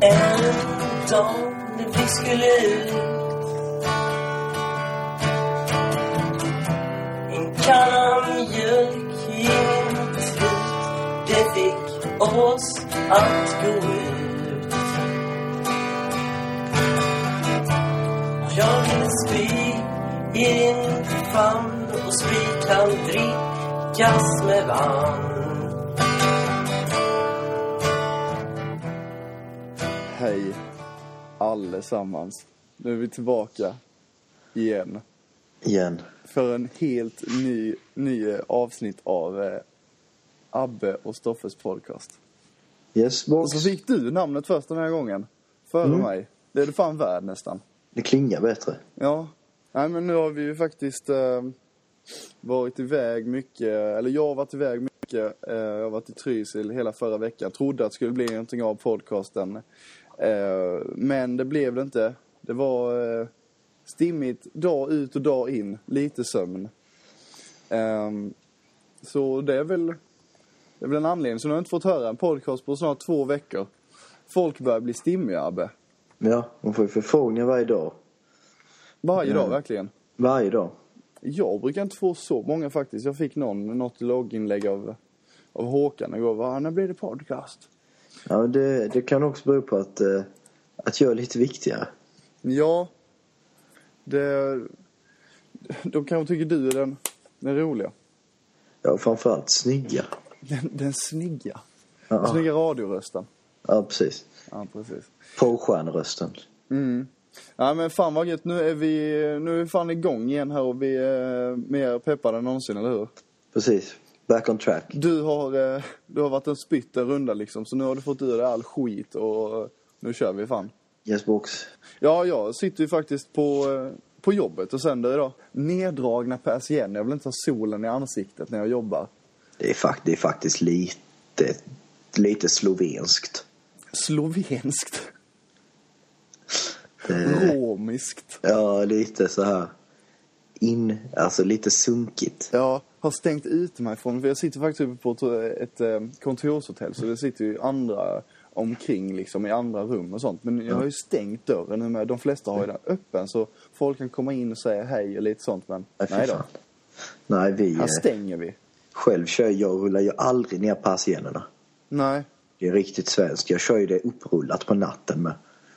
En dag när vi skulle ut. En kanna mjölk i en trut Det fick oss att gå ut. Jag ville spy i din famn och spy kan drickas med vatten Hej allesammans. Nu är vi tillbaka igen Igen. för en helt ny, ny avsnitt av eh, Abbe och Stoffes podcast. Yes, Och box. så fick du namnet först den här gången. Före Mm. mig. Det är du fan värd nästan. Det klingar bättre. Ja. Nej men nu har vi ju faktiskt eh, varit iväg mycket, eller jag har varit iväg mycket. Eh, jag har varit i Trysil hela förra veckan. Trodde att det skulle bli någonting av podcasten. Eh, men det blev det inte. Det var eh, stimmigt dag ut och dag in. Lite sömn. Ehm, så det är väl det är väl en anledning. Så nu har jag inte fått höra en podcast på snart två veckor. Folk börjar bli stimmiga, Abbe. Ja, man får ju förfrågningar varje dag. Varje Ja. dag, verkligen. Varje dag. Jag brukar inte få så många faktiskt. Jag fick någon, något logginlägg av, av Håkan igår. Va, när blir det podcast? Ja, det, det kan också bero på att, eh, att jag är lite viktigare. Ja, det... De kanske tycker du är den, den roliga. Ja, framförallt snygga. Den, den snygga. Ja, Den snygga radiorösten. ja precis. Ja, precis. Porrstjärnerösten. Mm. Ja men fan vad gött. Nu är vi, nu är vi fan igång igen här och vi är mer peppade än någonsin, eller hur? Precis. Back on track. Du har, eh, du har varit en spytt en runda liksom, så nu har du fått ur dig all skit och eh, nu kör vi fan. Yes, box. Ja, jag sitter ju faktiskt på, eh, på jobbet och sänder idag. Neddragna persienner. Jag vill inte ha solen i ansiktet när jag jobbar. Det är, fakt- det är faktiskt lite, lite slovenskt. Slovenskt. Det, Romiskt. ja, lite så här in, alltså lite sunkigt. Jag har stängt ut mig från, för jag sitter faktiskt uppe på ett, ett eh, kontorshotell så det sitter ju andra omkring liksom i andra rum och sånt. Men jag har ju stängt dörren nu med. De flesta har ju den öppen så folk kan komma in och säga hej och lite sånt men Nej, då. Nej, vi... Här eh, stänger vi. Själv kör jag, rullar ju aldrig ner persiennerna. Nej. Det är riktigt svenskt. Jag kör ju det upprullat på natten med.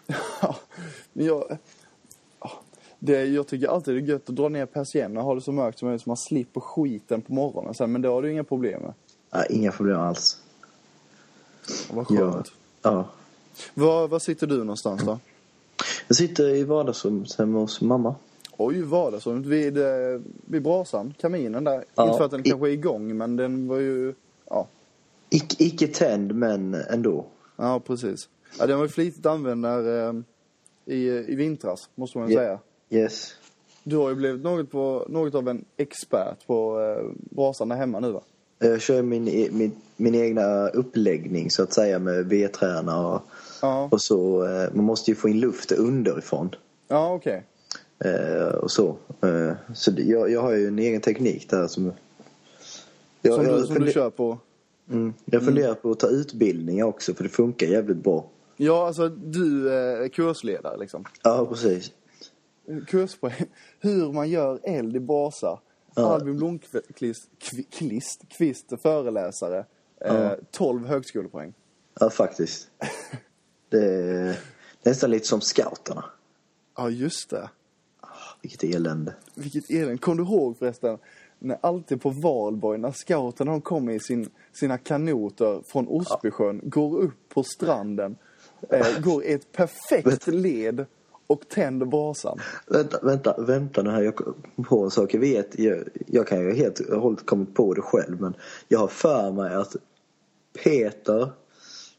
Ja, men jag... ja, Det, jag tycker alltid det är gött att dra ner persiennerna och ha det så mörkt som möjligt så man slipper skiten på morgonen sen. Men det har du inga problem med. Nej, inga problem alls. Vad skönt. Ja. ja. Var, var sitter du någonstans då? Jag sitter i vardagsrummet hemma hos mamma. Oj, vardagsrummet vid, vid brasan, kaminen där. Ja, Inte för att den i- kanske är igång, men den var ju... Ja, Ic- icke tänd, men ändå. ja precis. Ja, den var ju flitigt använd där, eh, i, i vintras, måste man ju Ja. säga. Yes. Du har ju blivit något, på, något av en expert på eh, brasan där hemma nu va? Jag kör min, e- min, min egna uppläggning så att säga med vedträna och, Ja, och så. eh, Man måste ju få in luft underifrån. ja okej. Eh, och så. Eh, så det, jag, jag har ju en egen teknik där som... Jag, Som, jag, du, som du funder- kör på? Mm, jag funderar på att ta utbildningar också för det funkar jävligt bra. Ja, alltså du är kursledare liksom. Ja, precis. Kurspoäng. Hur man gör eld i brasa. Ja. Albin Blomqvist, Kvi- Kvist, Kvist föreläsare. Eh, Ja. 12 högskolepoäng. Ja, faktiskt. Det är nästan lite som scouterna. Ja, just det. Vilket elände. Vilket elände. Kom du ihåg förresten? När alltid på valborg, när scouterna de kommer i sin, sina kanoter från Osbysjön, går upp på stranden, eh, går i ett perfekt led och tänder brasan. Vänta, vänta, vänta nu här. Jag kom på en sak. Jag vet, jag, jag kan ju helt och hållet kommit på det själv. Men jag har för mig att Peter,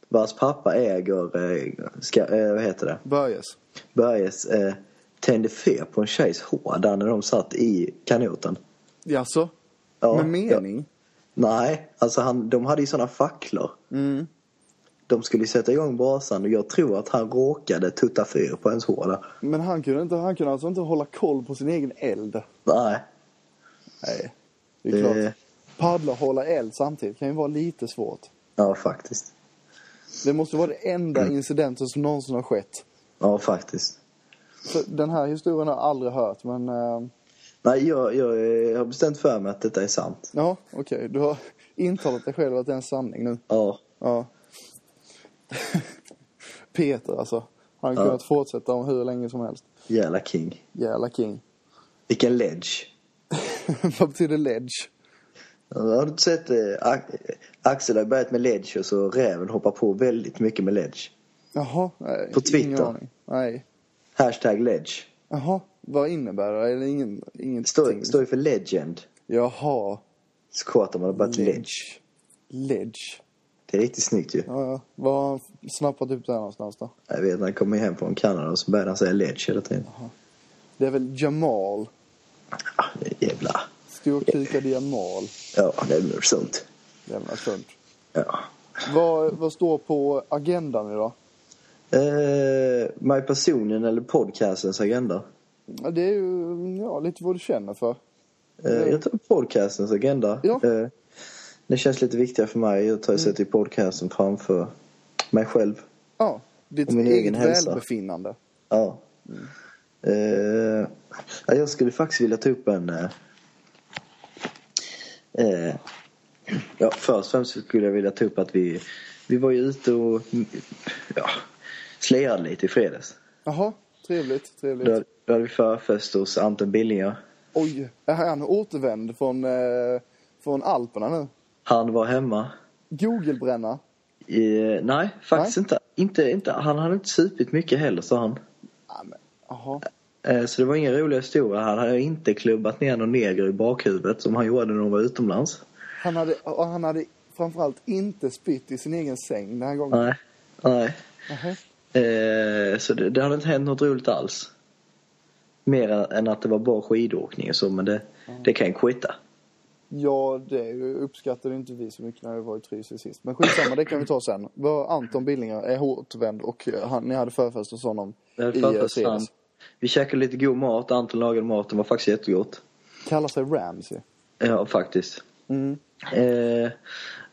vars pappa äger, eh, ska, eh, vad heter det? Börjes. Börjes, eh, tände fyr på en tjejs hår där när de satt i kanoten. Jaså? Ja, Med mening? Nej, alltså han, de hade ju såna facklor. Mm. De skulle sätta igång brasan och jag tror att han råkade tutta fyr på ens hår där. Men han kunde, inte, han kunde alltså inte hålla koll på sin egen eld? Nej. Nej. Det är Det- klart. Paddla och hålla eld samtidigt kan ju vara lite svårt. Ja, faktiskt. Det måste vara det enda incidenten som någonsin har skett. Ja, faktiskt. För den här historien har jag aldrig hört, men... eh, Nej, jag, jag, jag har bestämt för mig att detta är sant. ja, okej. Du har intalat dig själv att det är en sanning nu. Ja. Ja. Peter alltså. Han har Ja. kunnat fortsätta om hur länge som helst. Jävla king. Jävla king. Vilken ledge. Vad betyder ledge? Har du inte sett eh, Axel har börjat med ledge och så räven hoppar på väldigt mycket med ledge. Jaha, nej. På Twitter. Nej. Hashtag ledge. Jaha, vad innebär det? Eller ingen, ingenting? Står, står ju för legend. Jaha. Så kort har man bara ett ledge. Ledge. Det är riktigt snyggt ju. Ja, ja. Var snappat upp här någonstans då? Jag vet när han kommer hem från Kanada och så börjar han säga ledge hela tiden. Det är väl Jamal? Ah, det är jävla... Storkukade Jamal. Ja, det är nog sånt. Jävla sunt. Ja. Vad, vad står på agendan idag? Eh, My personen eller podcastens agenda? Ja, det är ju ja, lite vad du känner för. Eh, jag tar podcastens agenda. Ja. Eh, det känns lite viktigare för mig. Jag tar Mm. sätter podcasten framför mig själv. Ja, ditt Och min eget egen hälsa. välbefinnande. Ja. Eh, ja, jag skulle faktiskt vilja ta upp en... Eh, eh, ja, först och främst skulle jag vilja ta upp att vi, vi var ju ute och mm, ja, slirade lite i fredags. Jaha, trevligt, trevligt. Då, då hade vi förfest hos Anton Billinger. Oj, är han återvänd från, från Alperna nu? Han var hemma. Googlebränna? I, nej, faktiskt Inte, inte, inte. Han hade inte supit mycket heller, sa han. Ja, men. Eh, Så det var ingen rolig historia. Han hade inte klubbat ner någon neger i bakhuvudet som han gjorde när de var utomlands. Han hade, och han hade framförallt inte spytt i sin egen säng den här gången. Nej. Nej. Eh, så det, det hade inte hänt något roligt alls. Mer än att det var bra skidåkning och så, men det, det kan ju skita. Ja, det uppskattade inte vi så mycket när vi var i Trysil sist. Men skitsamma, det kan vi ta sen. Anton Billinger är återvänd och eh, han, ni hade förfest hos honom i eh, fredags. Vi käkade lite god mat. Anton lagade mat. Det var faktiskt jättegott. Kallar sig Ramsey. Ja, faktiskt. Mm. Eh,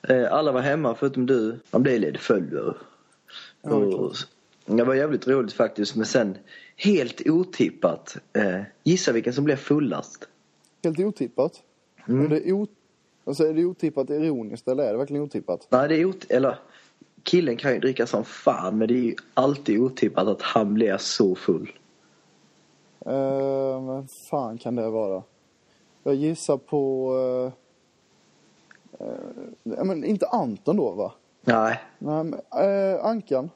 eh, alla var hemma förutom du. Man blev lite full. Ja, och, det var jävligt roligt faktiskt. Men sen, helt otippat. Eh, gissa vilken som blev fullast. Helt otippat. Mm. Och det är, ot- alltså, är det otippat ironiskt eller är det verkligen otippat? Nej, det är ot- eller killen kan ju dricka som fan men det är ju alltid otippat att han blir så full. Uh, men fan kan det vara? Jag gissar på... Uh, uh, men inte Anton då va? Nej, Nej, men, eh, Ankan.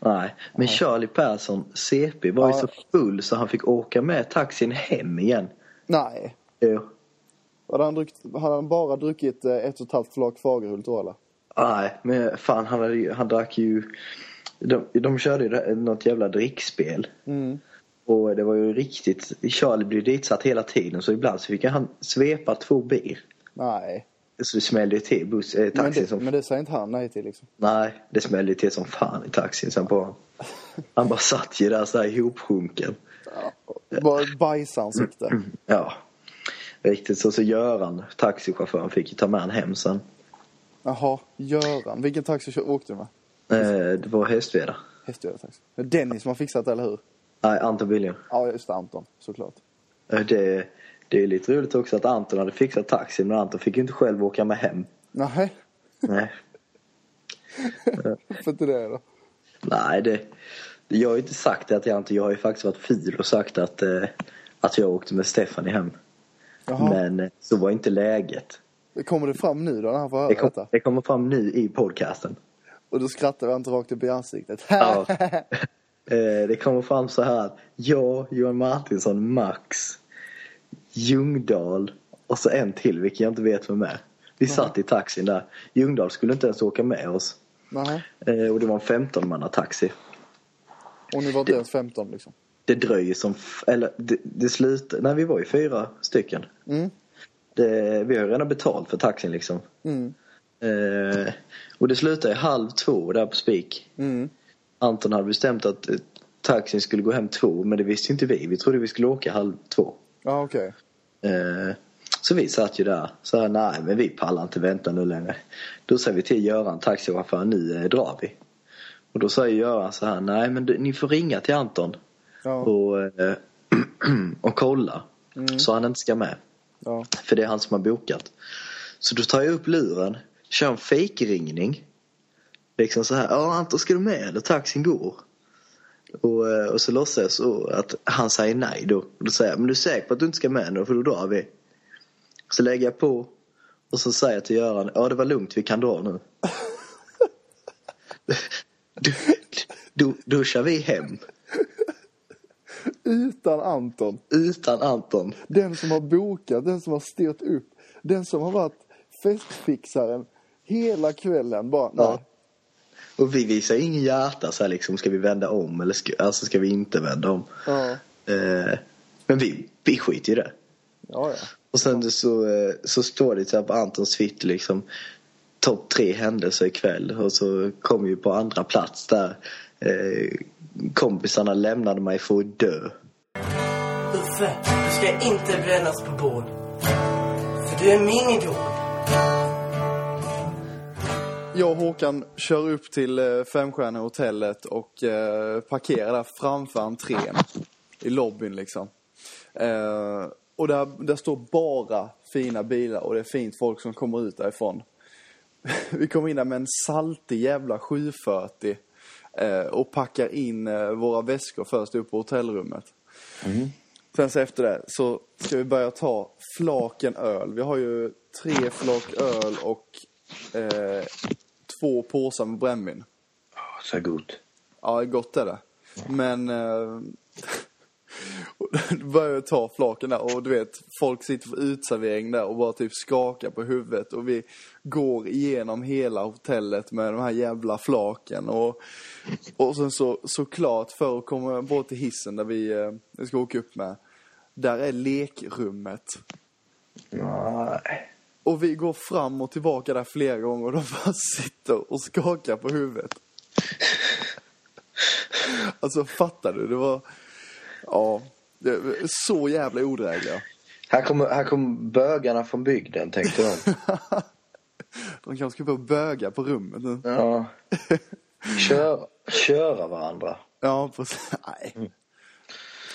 nej. Men Charlie Persson, CP, var ju så full så han fick åka med taxin hem igen. Nej. Jo. Hade han, druckit, hade han bara druckit eh, ett och ett halvt flak Fagerhult då eller? Nej, men fan han, hade, ju- han drack ju... De, de körde ju något jävla drickspel. Mm. Och det var ju riktigt... Charlie blev ditsatt hela tiden så ibland så fick han svepa två bir. Nej. Så det smällde ju till buss, eh, Men taxin det, som men det säger inte han nej till liksom. Nej, det smällde ju till som fan i taxin. Sen bara, han bara satt ju där så här ihopsjunken. Bara ett bajsansikte. Ja, riktigt så. Så Göran, taxichauffören, fick ju ta med han hem sen. Jaha, Göran. Vilken taxi åkte du med? Eh, det var Hästveda. Hästgöra taxi. Det är Dennis som har fixat eller hur? Nej, Anton William. Ja, just det. Anton. Såklart. Eh, det, det är lite roligt också att Anton hade fixat taxin men Anton fick ju inte själv åka med hem. Nej, Nej, varför inte det då? Nej det, det, jag har ju inte sagt det till Anton. Jag har ju faktiskt varit fil och sagt att, eh, att jag åkte med Stefan hem. Jaha. Men eh, så var inte läget. Kommer det fram nu då när han får höra Det, kom, detta? det kommer fram nu i podcasten. Och då skrattar vi inte rakt upp i ansiktet. Ja. Eh, det kommer fram så här. Jag, Johan Martinsson, Max, Ljungdahl och så en till vilken jag inte vet vem är. Vi satt i taxin där. Ljungdahl skulle inte ens åka med oss. Nej. Eh, och det var en 15 manna taxi. Och ni var inte ens 15 liksom. Det dröjer som... Eller det, det slutar... Nej, vi var ju fyra stycken. Mm. Det, vi har redan betalt för taxin liksom. Mm. Eh, och det slutade i halv två där på Spik. Mm. Anton hade bestämt att eh, taxin skulle gå hem två, men det visste inte vi. Vi trodde vi skulle åka halv två. Ja, okej. Eh, så vi satt ju där. Så här, nej men vi pallar inte vänta nu längre. Då säger vi till Göran, taxichauffören, nu eh, drar vi. Och då säger Göran så här, nej men du, ni får ringa till Anton Ja. och, eh, och kolla. Så han inte ska med. Ja. För det är han som har bokat. Så då tar jag upp luren, kör en fejkringning. Liksom så här, ja Anton ska du med eller taxin går? Och, eh, och så låtsas jag så att han säger nej då. Och då säger jag, men du är säker på att du inte ska med nu för då drar vi. Så lägger jag på och så säger jag till Göran, ja det var lugnt vi kan dra nu. då, då kör vi hem. Utan Anton. Utan Anton. Den som har bokat, den som har styrt upp. Den som har varit festfixaren hela kvällen. Bara, Ja. nej. Och vi visar ingen hjärta så här liksom, ska vi vända om eller ska, alltså ska vi inte vända om? Ja. Eh, men vi, vi skiter i det. Ja, ja. Och sen så, eh, så står det så här på Antons Twitter liksom topp tre händelser ikväll och så kom ju på andra plats där eh, kompisarna lämnade mig för att dö. Uffe, du ska inte brännas på bål. För du är min idol. Jag och Håkan kör upp till eh, Femstjärniga hotellet och eh, parkerar där framför entrén. I lobbyn liksom. Eh, och där, där står bara fina bilar och det är fint folk som kommer ut därifrån. Vi kommer in där med en saltig jävla 740 eh, och packar in eh, våra väskor först upp på hotellrummet. Sen så efter det så ska vi börja ta flaken öl. Vi har ju tre flak öl och eh, två påsar med brännvin. Så gott. Ja, gott är det. Men... Eh, börjar jag ta flaken där och du vet, folk sitter på utservering där och bara typ skakar på huvudet och vi går igenom hela hotellet med de här jävla flaken och, och sen så såklart för att komma bort till hissen där vi, eh, ska åka upp med, där är lekrummet. Nej. Och vi går fram och tillbaka där flera gånger och de bara sitter och skakar på huvudet. Alltså fattar du? Det var... Ja. Så jävla odrägliga. Här kommer, här kommer bögarna från bygden tänkte de. De kanske ska få böga på rummet nu. Ja. Kör, köra varandra. Ja, precis. Nej.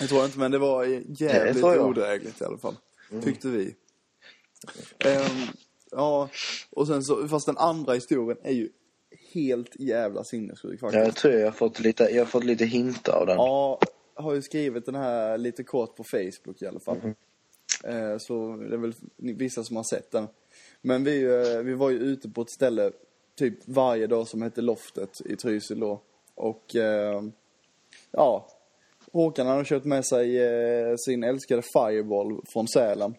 Det tror jag inte, men det var jävligt jag. odrägligt i alla fall. Tyckte vi. Ehm, ja, och sen så, fast den andra historien är ju helt jävla sinnessjuk faktiskt. Jag tror jag har fått lite, jag har fått lite hintar av den. Ja, har ju skrivit den här lite kort på Facebook i alla fall. Eh, så det är väl vissa som har sett den. Men vi, eh, vi var ju ute på ett ställe typ varje dag som hette Loftet i Trysil då. Och eh, ja, Håkan hade köpt med sig eh, sin älskade Fireball från Sälen.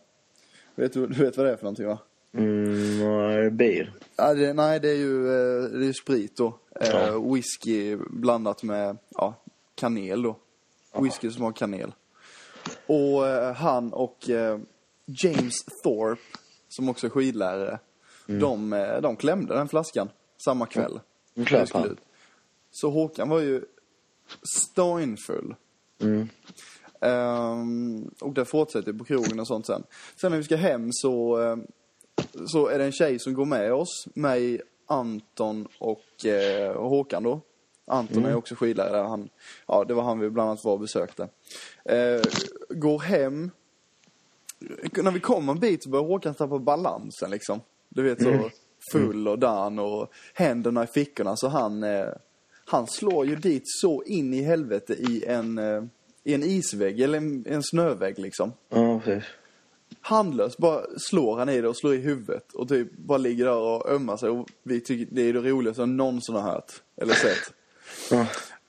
Vet du, du vet vad det är för någonting va? Mm, nej, bil. Ja, det, nej, det är ju, eh, det är ju sprit då. Eh, whisky blandat med ja, kanel då. Whisky som har kanel. Och eh, han och eh, James Thorpe, som också är skidlärare, de, eh, de klämde den flaskan samma kväll. Mm, klart han. Så Håkan var ju steinfull. Mm. Ehm, och det fortsätter på krogen och sånt sen. Sen när vi ska hem så, så är det en tjej som går med oss. Mig, Anton och eh, Håkan då. Anton är också skidlärare. Han, ja, det var han vi bland annat var och besökte. Eh, går hem. När vi kommer en bit så börjar Håkan tappa balansen liksom. Du vet så full och dan och händerna i fickorna. Så han, eh, han slår ju dit så in i helvete i en, eh, i en isvägg eller en, en snövägg liksom. Ja, precis. Handlöst bara slår han i det och slår i huvudet och typ bara ligger där och ömmar sig och vi tycker det är det roligaste som någonsin har hört eller sett. Ja.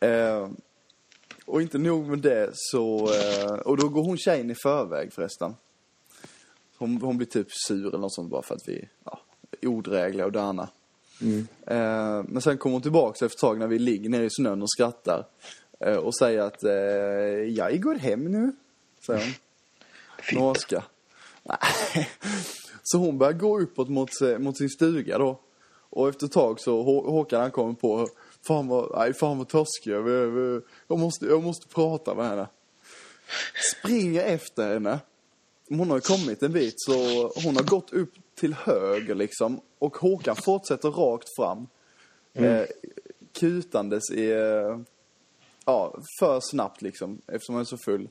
Eh, och inte nog med det så, eh, och då går hon tjejen i förväg förresten. Hon, hon blir typ sur eller något sånt bara för att vi ja, är odrägliga och dana. Eh, men sen kommer hon tillbaka efter ett tag när vi ligger nere i snön och skrattar. Eh, och säger att eh, jag går hem nu, säger hon. Norska. Så hon börjar gå uppåt mot, mot sin stuga då. Och efter ett tag så Hå- Håkan han kommer på Fan vad, nej fan vad törskig jag jag måste, jag måste prata med henne. Springer efter henne. Hon har kommit en bit så hon har gått upp till höger liksom. Och Håkan fortsätter rakt fram. Eh, kutandes i, eh, ja, för snabbt liksom, eftersom han är så full.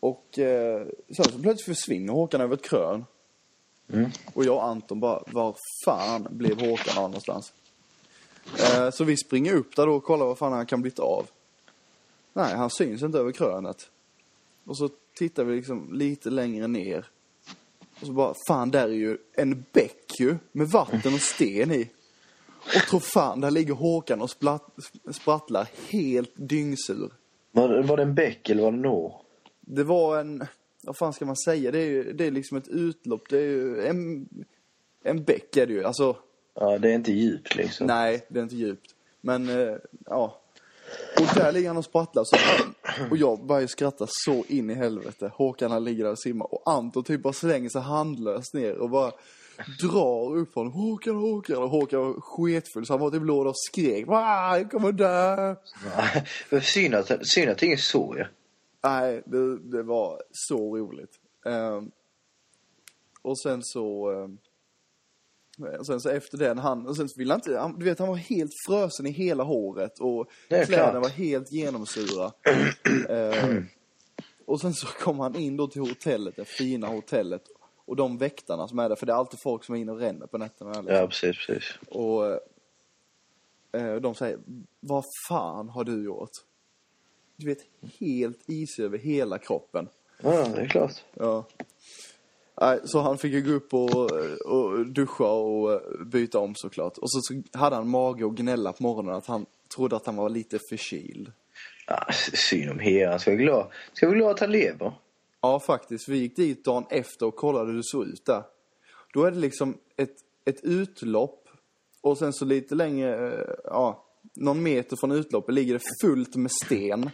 Och eh, sen så plötsligt försvinner Håkan över ett krön. Mm. Och jag och Anton bara, var fan blev Håkan av någonstans? Eh, så vi springer upp där då och kollar vad fan han kan blivit av. Nej, han syns inte över krönet. Och så tittar vi liksom lite längre ner. Och så bara, fan där är ju en bäck ju, med vatten och sten i. Och tro fan, där ligger Håkan och splatt, sprattlar helt dyngsur. Var, var det en bäck eller var det en å? Det var en, vad fan ska man säga? Det är ju, det är liksom ett utlopp. Det är ju en, en bäck är det ju. Alltså, Ja, det är inte djupt liksom. nej, det är inte djupt. Men, eh, ja. Och där ligger han och sprattlar. Så, och jag börjar skratta så in i helvete. Håkan han ligger där och simmar. Och Anton typ bara slänger sig handlöst ner och bara drar upp honom. Håkan, Håkan. Och Håkan var sketfull så han var typ låg och skrek. "Ah, Jag kommer dö. Nej, synd att, synd att ingen såg er. Nej, det, det var så roligt. Ehm, och sen så... ehm, och sen så efter den, han, och sen så ville han inte, han, du vet han var helt frösen i hela håret och kläderna klart. var helt genomsura. Ehm, och sen så kom han in då till hotellet, det fina hotellet. Och de väktarna som är där, för det är alltid folk som är inne och ränner på nätterna. Liksom. Ja, precis, precis. Och eh, de säger, vad fan har du gjort? Du vet, helt is över hela kroppen. Ja, det är klart. Ja. Så han fick ju gå upp och, och duscha och eh, byta om såklart. Och så, så hade han mage att gnälla på morgonen att han trodde att han var lite förkyld. Ja, synd om Heran. Ska vi glad, ska vi glad att han lever? Ja, faktiskt. Vi gick dit dagen efter och kollade hur det såg ut där. Då är det liksom ett, ett utlopp och sen så lite längre, eh, ja, någon meter från utloppet ligger det fullt med sten.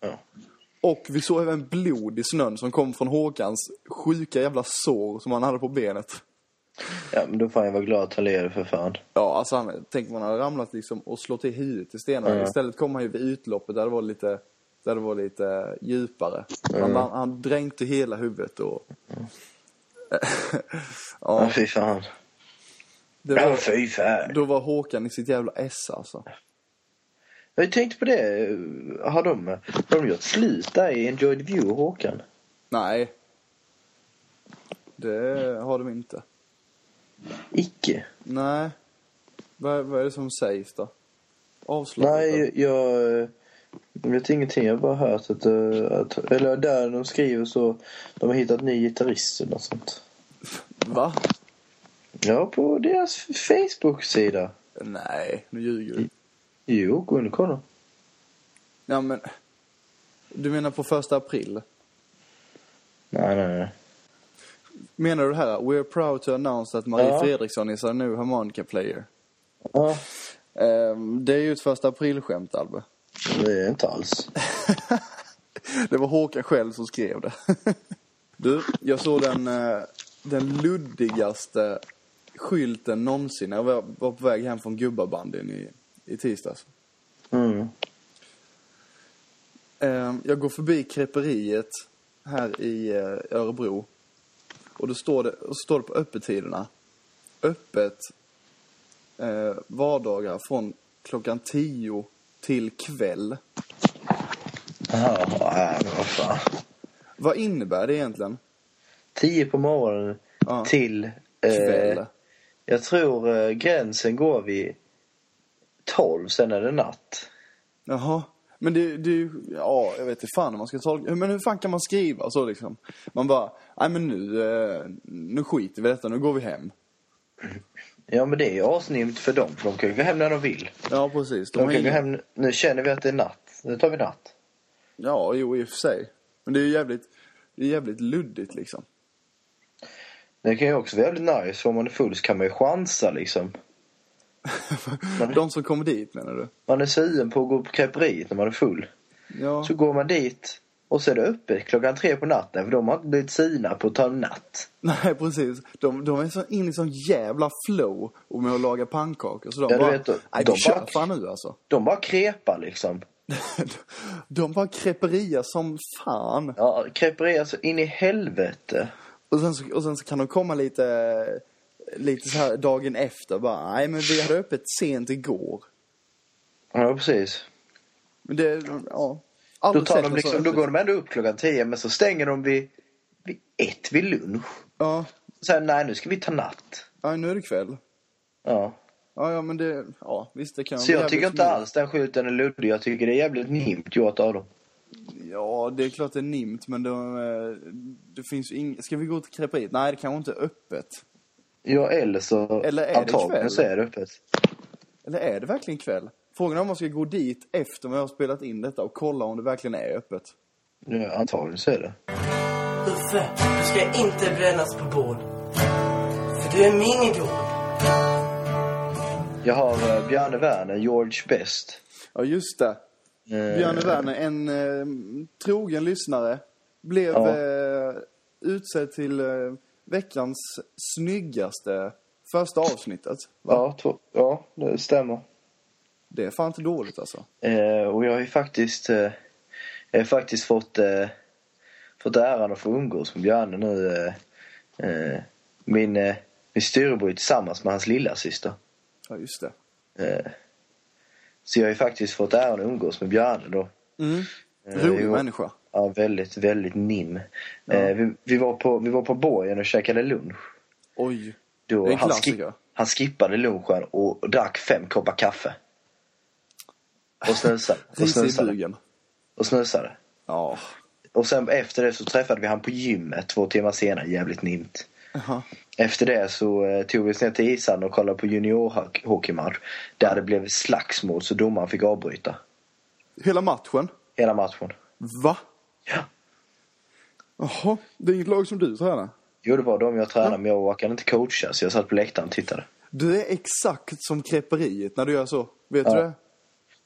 Ja. Och vi såg även blod i snön som kom från Håkans sjuka jävla sår som han hade på benet. Ja, men då får jag vara glad att han lever för fan. Ja, alltså han, tänk om han hade ramlat liksom och slått i huvudet i stenarna. Ja. Istället kom han ju vid utloppet där det var lite, där det var lite djupare. Han, han, han dränkte hela huvudet och... Ja, ja, fy fan. det Ja, var, fy fan. då var Håkan i sitt jävla ess alltså. Jag tänkte på det. Har de, har de gjort slut där i Enjoy the View, Håkan? Nej. Det har de inte. Icke. Nej. Vad, vad är det som sägs då? Avslutat? Nej, jag, jag vet ingenting. Jag har bara hört att, eh, att... Eller där de skriver så... De har hittat ny gitarrist eller något sånt. Va? Ja, på deras Facebook-sida. Nej, nu ljuger du. Jo, gå in och kolla. Ja, men... Du menar på första april? Nej, nej, nej. Menar du det här? We're proud to announce that Marie Ja. Fredriksson is our new harmonica player. Ja, Ehm, det är ju ett första aprilskämt, Albe. det är inte alls. Det var Håkan själv som skrev det. Du, jag såg den, eh, den luddigaste skylten någonsin när jag var var på väg hem från gubbabandyn i, i tisdags. Mm. Eh, Jag går förbi kreperiet här i eh, Örebro. Och då står det, och står det på öppettiderna. Öppet eh, vardagar från klockan 10 till kväll. Ja, vad fan. Vad innebär det egentligen? Tio på morgonen Ja. till... Kväll. Eh, jag tror eh, gränsen går vid tolv, sen är det natt. Jaha. Men det, det, ja, jag vet inte fan hur man ska tolka. Men hur fan kan man skriva så liksom? Man bara, nej men nu, eh, nu skiter vi i detta, nu går vi hem. Ja, men det är ju asnimt för dem. För de kan ju gå hem när de vill. Ja, precis. De De kan gå ingen... hem, nu känner vi att det är natt. Nu tar vi natt. Ja, jo i och för sig. Men det är ju jävligt, det är jävligt luddigt liksom. Det kan ju också vara jävligt nice. Om man är full så kan man ju chansa liksom. De som kommer dit menar du? Man är sugen på att gå på kreperiet när man är full. Ja. Så går man dit och så är det öppet klockan tre på natten. För de har inte blivit sina på att ta en natt. Nej, precis. De, de är så in i sån jävla flow och med att laga pannkakor. Så de Ja, du bara, vet, de- nej de kör bara- fan nu alltså. De bara krepar liksom. de bara kreperia som fan. Ja, kreperier så in i helvete. Och sen, så, och sen så kan de komma lite, lite så här dagen efter bara, nej men vi hade öppet sent igår. Ja, precis. Men det, ja. Då, Aldrig tar sett de liksom, då går de ändå upp klockan 10 men så stänger de vid, vid ett vid lunch. Ja. Så här, nej nu ska vi ta natt. ja, nu är det kväll. Ja. Ja, ja, men det, ja, visst det kan Så jag tycker inte alls den skylten är luddig. Jag tycker det är jävligt nimt gjort av dem. Ja, det är klart det är nimt, men de, eh, det finns ju ing... Ska vi gå till kreperiet? Nej, det kanske inte är öppet. Ja, eller så Eller är det kväll? så är det öppet. Eller är det verkligen kväll? Frågan är om man ska gå dit efter man har spelat in detta och kolla om det verkligen är öppet. Ja, antagligen så är det. Uffe, du ska inte brännas på bål. För du är min idol. Jag har uh, Bjarne Werner, George Best. Ja, just det. Eh, Björne Werner, en eh, trogen lyssnare, blev Ja. eh, utsedd till eh, veckans snyggaste första avsnittet. Va? Ja, två, ja, det stämmer. Det är fan inte dåligt alltså. Eh, och jag har ju faktiskt, eh, jag har faktiskt fått, eh, fått äran att få umgås med Bjarne nu. Eh, eh, min, eh, min styrebror är tillsammans med hans lilla syster. Ja, just det. Eh, så jag har ju faktiskt fått äran att umgås med Bjarne då. Mm. Rolig människa. Ja, väldigt, väldigt nim. Eh, vi, vi, var på, vi var på borgen och käkade lunch. Oj. Då Det är en han, klassiker. han skippade lunchen och drack fem koppar kaffe. Och snusade. Och snusade. Och snusade. Ja. Och sen efter det så träffade vi han på gymmet två timmar senare, jävligt nimt. Jaha. Efter det så eh, tog vi oss ner till ishallen och kollade på juniorhockeymatch. Där det blev slagsmål så domaren fick avbryta. Hela matchen? Hela matchen. Va? Ja. Jaha. Det är inget lag som du tränar? Jo, det var de jag tränade men jag orkade inte coacha så jag satt på läktaren och tittade. Du är exakt som kreperiet när du gör så. Vet Ja. du det?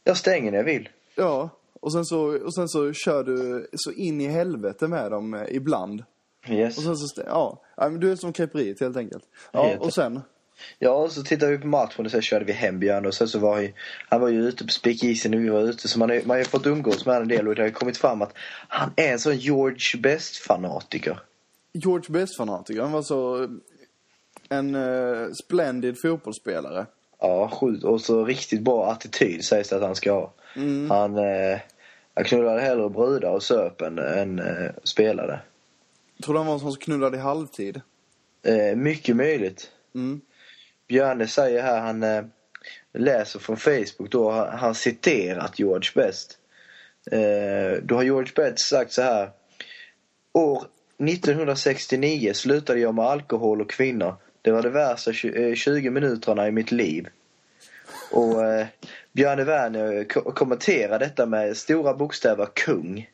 Jag stänger när jag vill. Ja. Och sen, så, och sen så kör du så in i helvete med dem eh, ibland. Yes. Och sen så, ja. ja du är som kreperiet helt enkelt. Ja, och sen? Ja, och så tittade vi på matchen och sen körde vi hem Björn och sen så var ju, han var ju ute på spikisen när vi var ute så man har, man har ju fått umgås med honom en del och det har ju kommit fram att han är en sån George Best-fanatiker. George Best-fanatiker. Han var så en uh, splendid fotbollsspelare. Ja, sjukt. Och så riktigt bra attityd sägs det att han ska ha. Mm. Han, eh, han knullade hellre brudar och söp än, än eh, spelade. Tror du han var en sån som knullade i halvtid? Eh, mycket möjligt. Mm. Björne säger här, han eh, läser från Facebook då, han, citerat George Best. Eh, då har George Best sagt så här. År 1969 slutade jag med alkohol och kvinnor. Det var de värsta 20 eh, minuterna i mitt liv. Och eh, Björne Werner kommenterar detta med stora bokstäver kung.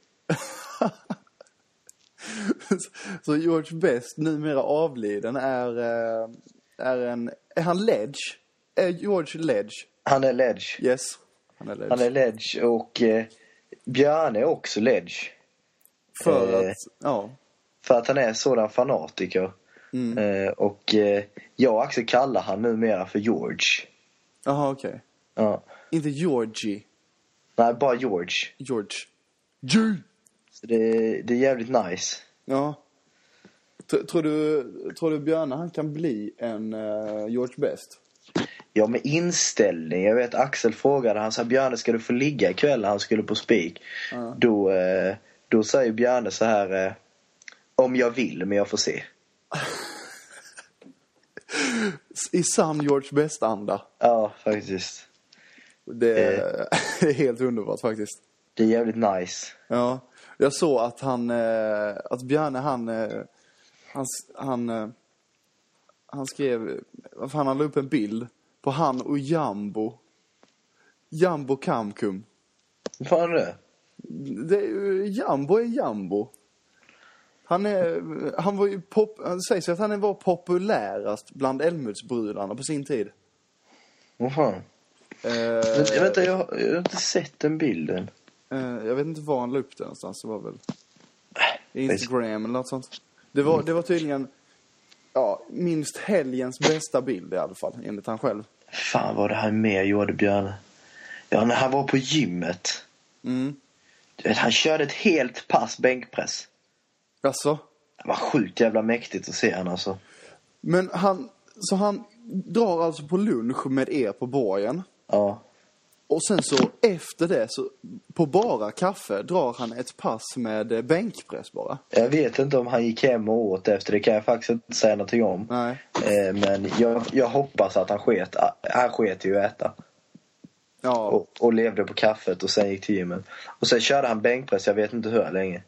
så George Best, numera avliden, är, eh, är en... Är han Ledge? Är George Ledge? Han är ledge. Yes. Han är Ledge. Han är ledge och eh, Björne är också ledge. För eh, att, ja. För att han är sådan fanatiker. Mm. Eh, och eh, jag och Axel kallar han numera för George. Jaha, okej. Ja. Inte Georgie. Nej, bara George. George. G! Så det, det är jävligt nice. Ja. Tr- Tror du, tror du Björne han kan bli en eh, George Best? Ja, med inställning. Jag vet Axel frågade, han sa Björne ska du få ligga ikväll när han skulle på spik. Ja. Då, eh, då säger Björne så här. Eh, om jag vill, men jag får se. I sann George Best-anda. Ja, faktiskt. Det är helt underbart faktiskt. Det är jävligt nice. Ja. Jag såg att han, att Björne han, han, han, eh, han skrev, vad fan han la upp en bild på han och Jambo. Jambo Kamkum. Vad fan är det? Det är, Jambo är Jambo. Han, är, han var ju pop, han sägs att han var populärast bland Älmhultsbrudarna på sin tid. Vad fan? Eh, Vänta, vänta jag, har- jag har inte sett den bilden. eh, jag vet inte var han la upp det någonstans. Det var väl Instagram eller något sånt. Det var, det var tydligen ja, minst helgens bästa bild i alla fall, enligt han själv. Fan vad det här mer gjorde Björne. Ja, när han var på gymmet. Mm. Du vet, han körde ett helt pass bänkpress. Alltså, Det var sjukt jävla mäktigt att se han alltså. men han, så han drar alltså på lunch med er på borgen. Ja. Och sen så efter det så på bara kaffe drar han ett pass med bänkpress bara. Jag vet inte om han gick hem och åt efter, det kan jag faktiskt inte säga någonting om. Nej. Eh, men jag, jag hoppas att han sket. Han sket ju att äta. Ja, Och, och levde på kaffet och sen gick till gymmet. Och sen körde han bänkpress, jag vet inte hur länge.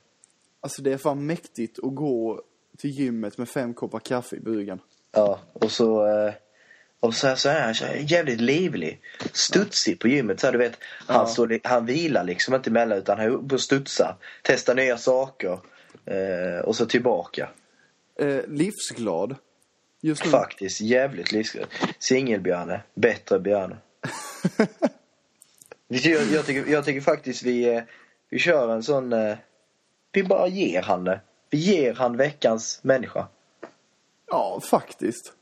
alltså det är fan mäktigt att gå till gymmet med fem koppar kaffe i bugen. Ja, och så... Eh, och så, så är han så här jävligt livlig. Studsig på gymmet. Så här, du vet, han, Ja. står, han vilar liksom inte emellan utan han är studsar. Testar nya saker. Eh, och så tillbaka. Eh, livsglad. Just nu. Faktiskt jävligt livsglad. Singelbjörne. Bättre Björne. jag, jag, tycker, jag tycker faktiskt vi, eh, vi kör en sån... Eh, vi bara ger han det. Vi ger han veckans människa. Ja, faktiskt.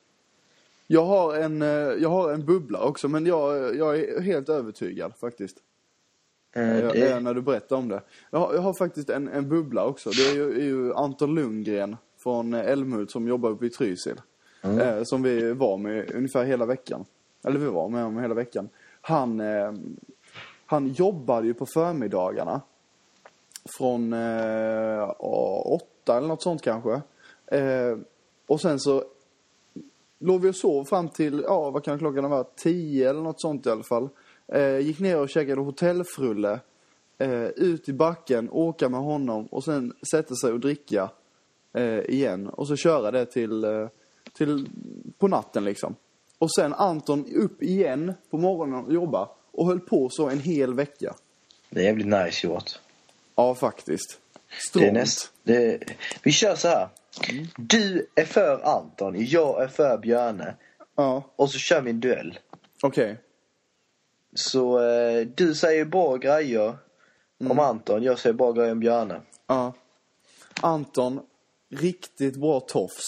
Jag har en, eh, jag har en bubbla också, men jag, jag är helt övertygad faktiskt. Eh, Jag, det, är när du berättar om det. Jag har, jag har faktiskt en, en bubbla också. Det är ju, är ju Anton Lundgren från eh, Älmhult som jobbar uppe i Trysil. Eh, som vi var med ungefär hela veckan. Eller vi var med om hela veckan. Han, eh, han jobbade ju på förmiddagarna. Från eh, åtta eller något sånt kanske. Eh, och sen så låg vi och sov fram till, ja vad kan klockan varit, tio eller något sånt i alla fall. Eh, gick ner och käkade hotellfrulle. Eh, ut i backen, åka med honom och sen sätta sig och dricka eh, igen. Och så köra det till, eh, till på natten liksom. Och sen Anton upp igen på morgonen och jobba. Och höll på så en hel vecka. det är jävligt nice gjort. Ja, faktiskt. Det Strångt. är näst, det, vi kör så här. Du är för Anton, jag är för Björne. Ja, Och så kör vi en duell. okej. Så eh, du säger bra grejer om Anton, jag säger bra grejer om Björne. Ja. Anton, riktigt bra tofs.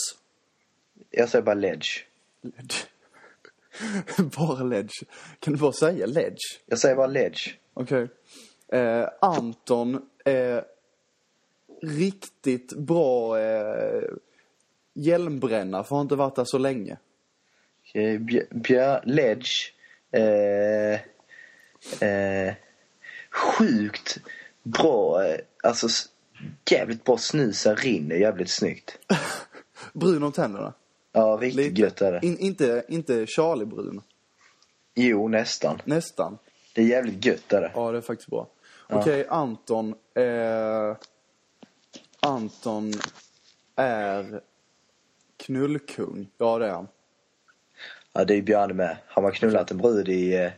Jag säger bara ledge. bara ledge. Kan du bara säga ledge? Jag säger bara ledge. Okej. Eh, Anton är riktigt bra eh, hjälmbränna för har inte varit där så länge. Eh, Bj- Björ, ledge. Eh, eh, sjukt bra, eh, alltså jävligt bra snusen rinner jävligt snyggt. Brun om tänderna. Ja, riktigt gött är det. In, inte, inte Charlie-brun. Jo, nästan. Nästan. Det är jävligt gött är det. Ja, det är faktiskt bra. Okej, Anton. Eh, Anton är knullkung. Ja, det är han. Ja, det är Björne med. Har man knullat en brud i, eh,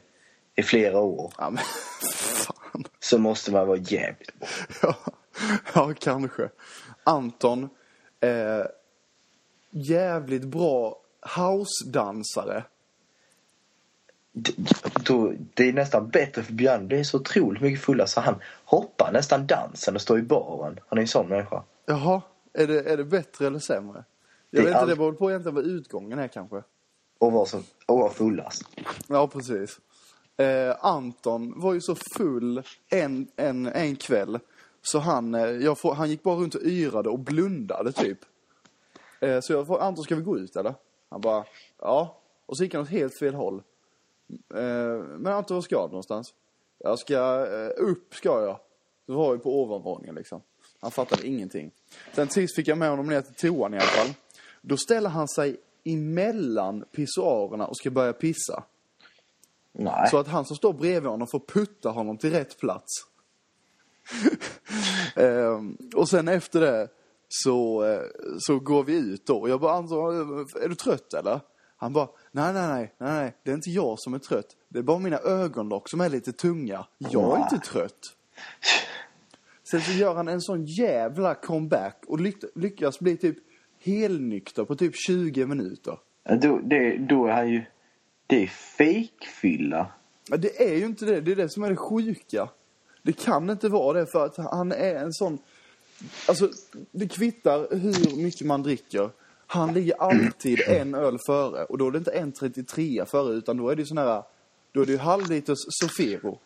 i flera år Ja, men fan. så måste man vara jävligt. Ja, ja kanske. Anton, eh, jävligt bra house-dansare. Då, det är nästan bättre för Björn. Det är så otroligt mycket fulla så han hoppar nästan dansen och står i baren. Han är en sån människa. Jaha, är det, är det bättre eller sämre? Jag Det vet inte, all- det beror på egentligen vad utgången är kanske. Och var, så, och var fullast. Ja, precis. Eh, Anton var ju så full en, en, en kväll. Så han, eh, jag han gick bara runt och yrade och blundade typ. Eh, så jag får, Anton ska vi gå ut eller? Han bara, ja. Och så gick han åt helt fel håll. Eh, men Anton, var ska du någonstans? Jag ska, eh, upp ska jag. Så var vi på ovanvåningen liksom. Han fattade ingenting. Sen sist fick jag med honom ner till toan i alla fall. Då ställer han sig emellan pissoarerna och ska börja pissa. Nej. Så att han som står bredvid honom får putta honom till rätt plats. Ehm, och sen efter det så, eh, så går vi ut då. Jag bara, Anton, är du trött eller? Han bara, nej, nej, nej, nej, det är inte jag som är trött. Det är bara mina ögonlock som är lite tunga. Jag är inte trött. Sen så gör han en sån jävla comeback och lyck- lyckas bli typ helnykter på typ 20 minuter. Då, det, då är han ju... Det är fejkfylla. Ja, det är ju inte det. Det är det som är det sjuka. Det kan inte vara det för att han är en sån... Alltså, det kvittar hur mycket man dricker. Han ligger alltid en öl före. Och då är det inte en 33 före utan då är det ju sån här... Då är det ju halvliters Sofero.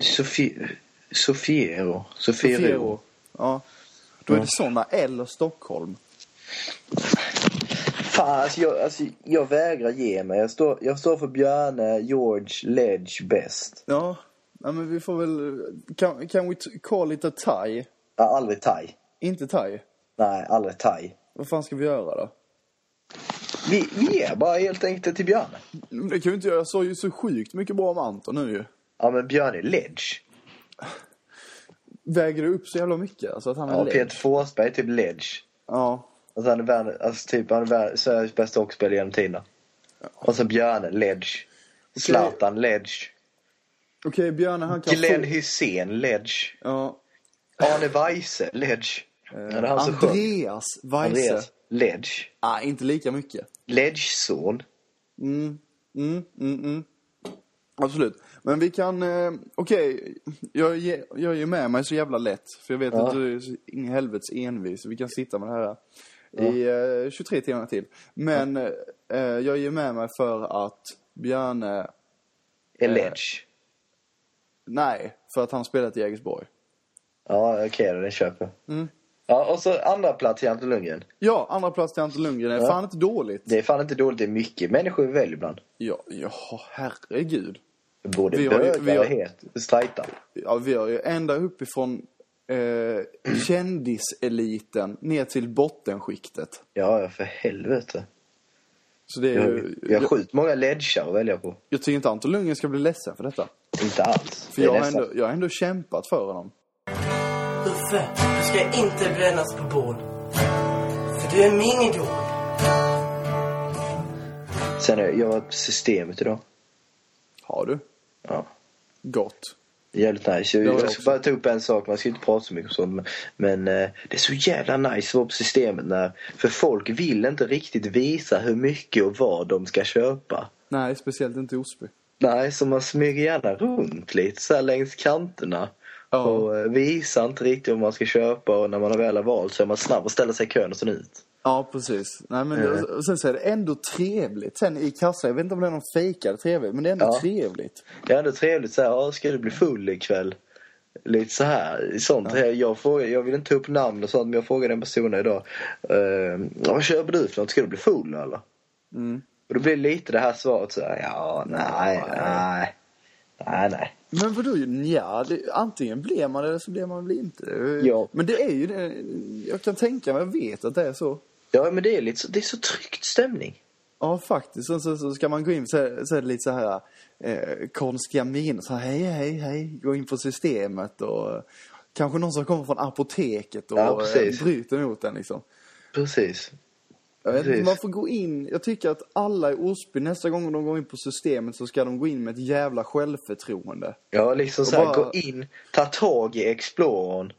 Sofie, Sofiero. Sofiero. Ja. Då är det såna eller Stockholm. Fan, alltså jag, alltså jag vägrar ge mig. Jag står, jag står för Björne, George, Ledge bäst. Ja, ja men vi får väl... Can, can we call it a tie? Ja, aldrig thai. Inte tie? Nej, aldrig thai. Vad fan ska vi göra då? Vi, vi är bara helt enkelt till Björne. Men Det kan vi inte göra. Jag sa ju så sjukt mycket bra om Anton nu ju. Ja, men Björne är Ledge. Väger det upp så jävla mycket? Alltså att han är Ja? Peter Forsberg är typ Ledge. Ja. Alltså han är, värld, alltså typ, han är Sveriges bästa hockeyspelare genom tiderna. Och så Björne, Ledge. Zlatan, Ledge. Okej, Björne han kan Glenn få... Hysén, Ledge. Ja. Arne Weise, Ledge. Ja, det är som sjöng. Andreas Weise. Andreas, Ledge. Ah, inte lika mycket. Ledge-son. Mm, mm, mm, mm. Absolut. Men vi kan, eh, okej, jag, ge- jag ger med mig så jävla lätt. För jag vet Ja. att du är så in helvetes envis. Vi kan sitta med det här i eh, 23 timmar till. Men eh, eh, jag ger med mig för att Björne, Är Eh. Ledge. nej, för att han spelat i Jägersborg. Ja, okej då, den köper Mm. Ja, och så andra plats till Anton Lundgren. Ja, andra plats till Anton Lundgren är Ja. fan inte dåligt. Det är fan inte dåligt, det är mycket människor vi väljer ibland. Ja, ja, herregud. Både Vi bögar vi har- och het. Ja, vi har ju ända uppifrån eh, kändiseliten ner till bottenskiktet. Ja, ja, för helvete. Så det är ju... vi har sjukt många ledgar att välja på. jag tycker inte Anton Lundgren ska bli ledsen för detta. Inte alls. För Det jag har, ändå, jag har ändå kämpat för honom. Uffe, du ska inte brännas på bål. För du är min idol. Sen är jag var på systemet idag. Har du? Ja. Gott. Jävligt nice. Jag, jag ska bara ta upp en sak, man ska inte prata så mycket om sånt. Men, men eh, det är så jävla nice att vara på systemet när, för folk vill inte riktigt visa hur mycket och vad de ska köpa. Nej, speciellt inte i Osby. Nej, så man smyger gärna runt lite så här längs kanterna. Ja. Och eh, visar inte riktigt vad man ska köpa och när man har väl har valt så är man snabb och ställer sig i kön och så ut. Ja, precis. Nej, men Mm. det, och sen så är det ändå trevligt. Sen i kassan, jag vet inte om det är någon fejkad trevligt, men det är ändå Ja. trevligt. Det är ändå trevligt så här, "Ja, ska du bli full ikväll? Lite så här, sånt. här. Jag, frågar, jag vill inte ta upp namn och sånt men jag frågade en person idag. Uh, vad köper du för något? Ska du bli full eller? Mm. Och då blir det lite det här svaret så här, ja, nej, nej. Nej, nej. Men vadå, ja, det, antingen blir man det eller så blir man väl inte. Ja. Men det är ju det, jag kan tänka mig, jag vet att det är så. Ja, men det är lite så, det är så tryckt stämning. Ja, faktiskt. Sen så, så ska man gå in så så är det lite så här eh, konstiga miner. Så här, hej, hej, hej. Gå in på systemet och kanske någon som kommer från apoteket och Ja, eh, precis. bryter mot den liksom. Precis. Jag vet inte, man får gå in. Jag tycker att alla i Osby, nästa gång de går in på systemet så ska de gå in med ett jävla självförtroende. Ja, liksom Och så här, bara- gå in, ta tag i Explorern.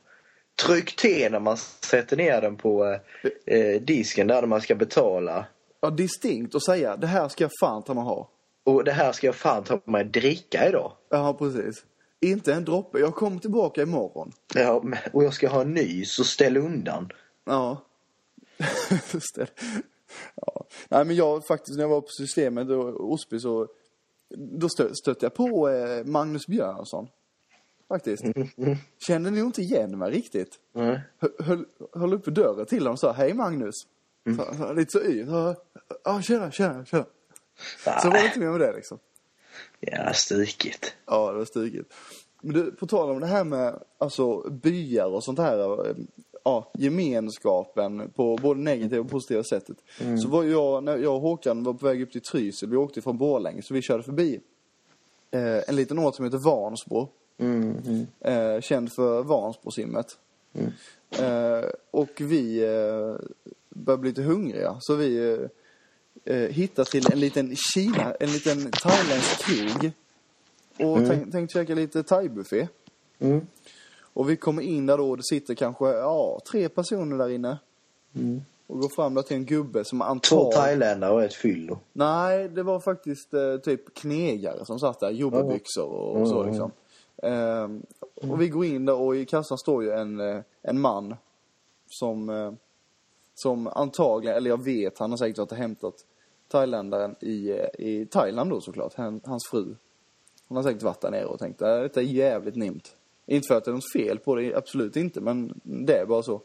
Tryck T när man sätter ner den på eh, eh, disken där man ska betala. Ja, distinkt och säga, det här ska jag fan ta mig ha. Och det här ska jag fan ta mig dricka idag. Ja, precis. Inte en droppe. Jag kommer tillbaka imorgon. Ja, och jag ska ha en ny, så ställ undan. Ja. Just det. Ja. Nej, men jag faktiskt när jag var på systemet och Osby så då stö, stötte jag på eh, Magnus Björnsson. Faktiskt. Kände nog inte igen mig riktigt. Höll, höll uppe dörren till honom och sa hej Magnus. Så, så, lite så yr. Ja, tjena, tjena, tjena. Så var det inte mer med det liksom. Ja, stukigt. Ja, det var stigigt. Men du, på tal om det här med alltså, byar och sånt här. Ja, gemenskapen på både negativa och positiva sättet. Så var jag, när jag och Håkan var på väg upp till Trysil, vi åkte från Borlänge, så vi körde förbi eh, en liten ort som heter Vansbro. Mm, mm. Eh, känd för Vansbrosimmet. Eh, och vi eh, började bli lite hungriga, så vi eh, eh, hittade till en liten Kina, en liten thailändsk krog. Och tänk, tänkte käka lite thaibuffé. Och vi kommer in där då och det sitter kanske, ja, tre personer där inne. Mm. Och går fram där till en gubbe som Två antar... thailändare och ett fyllo. Nej, det var faktiskt eh, typ knegare som satt där, jobbebyxor och, och så liksom. Ehm, och vi går in där och i kassan står ju en, eh, en man som, eh, som antagligen, eller jag vet, han har säkert varit och hämtat thailändaren i, eh, i Thailand då såklart, han, hans fru. Hon har säkert varit där nere och tänkt, "Äh, detta är jävligt nimt. Inte för att det är något fel på det, absolut inte, men det är bara så.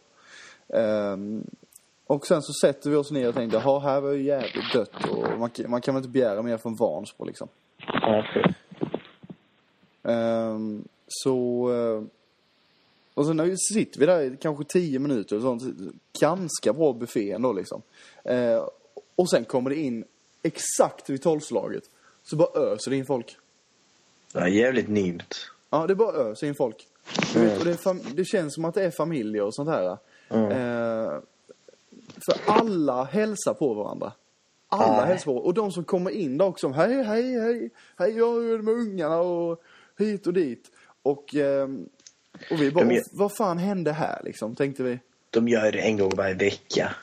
Ehm, Och sen så sätter vi oss ner och tänkte, ja här var ju jävligt dött och man, kan- man kan väl inte begära mer från Vansbro liksom. Ja, okej. Ehm, så... eh, och sen när vi sitter vi där i kanske tio minuter och sånt. Ganska bra buffé ändå liksom. Eh, och sen kommer det in exakt vid tolvslaget. Så bara öser det in folk. Det är jävligt nymt. Ja, det bara öser in folk. Vet, och det, det känns som att det är familjer och sånt här. Eh, för alla hälsar på varandra. Alla Nej. hälsar på. Och de som kommer in där också. Hej, hej, hej. Hej, jag är med ungarna och hit och dit. Och, ehm, och vi bara, De gör- vad fan hände här liksom, tänkte vi. De gör det en gång varje vecka.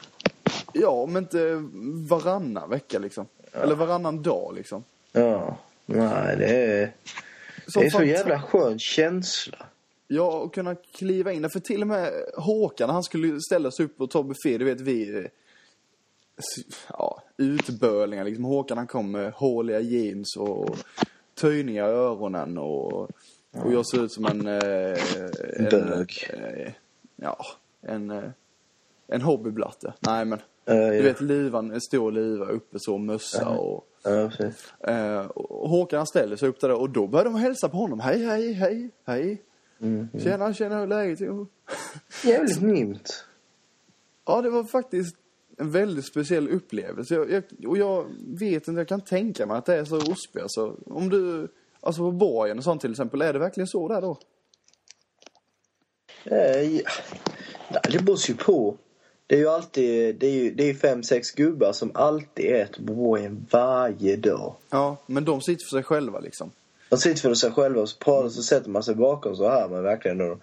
Ja, men inte varannan vecka liksom. Eller varannan dag liksom. Ja. Nej, det är, det är så jävla skön känsla. Ja, och kunna kliva in. För till och med Håkan, han skulle ställa sig upp och ta buffé. Du vet, vi... Ja, utbörlingar liksom. Håkan han kom med håliga jeans och töjningar i öronen och... Och jag ser ut som en... Eh, en Bög. Eh, ja, en... Eh, en hobbyblatte. Nej, men... Eh, Du vet, luvan, en stor luva uppe så, mössa och... Ja. Eh, och Håkan ställer sig upp där och då börjar de hälsa på honom. Hej, hej, hej, hej. Tjena, tjena, hur är läget? Jävligt nymt. Ja, det var faktiskt en väldigt speciell upplevelse. Jag, jag, och jag vet inte, jag kan tänka mig att det är så i Osby. Alltså, om du, alltså på borgen och sånt till exempel, är det verkligen så där då? Eh, ja. Det beror ju på. Det är ju alltid, det är ju det är fem, sex gubbar som alltid äter på borgen varje dag. Ja, men de sitter för sig själva liksom. De sitter för sig själva och så pratar så sätter man sig bakom så här men verkligen då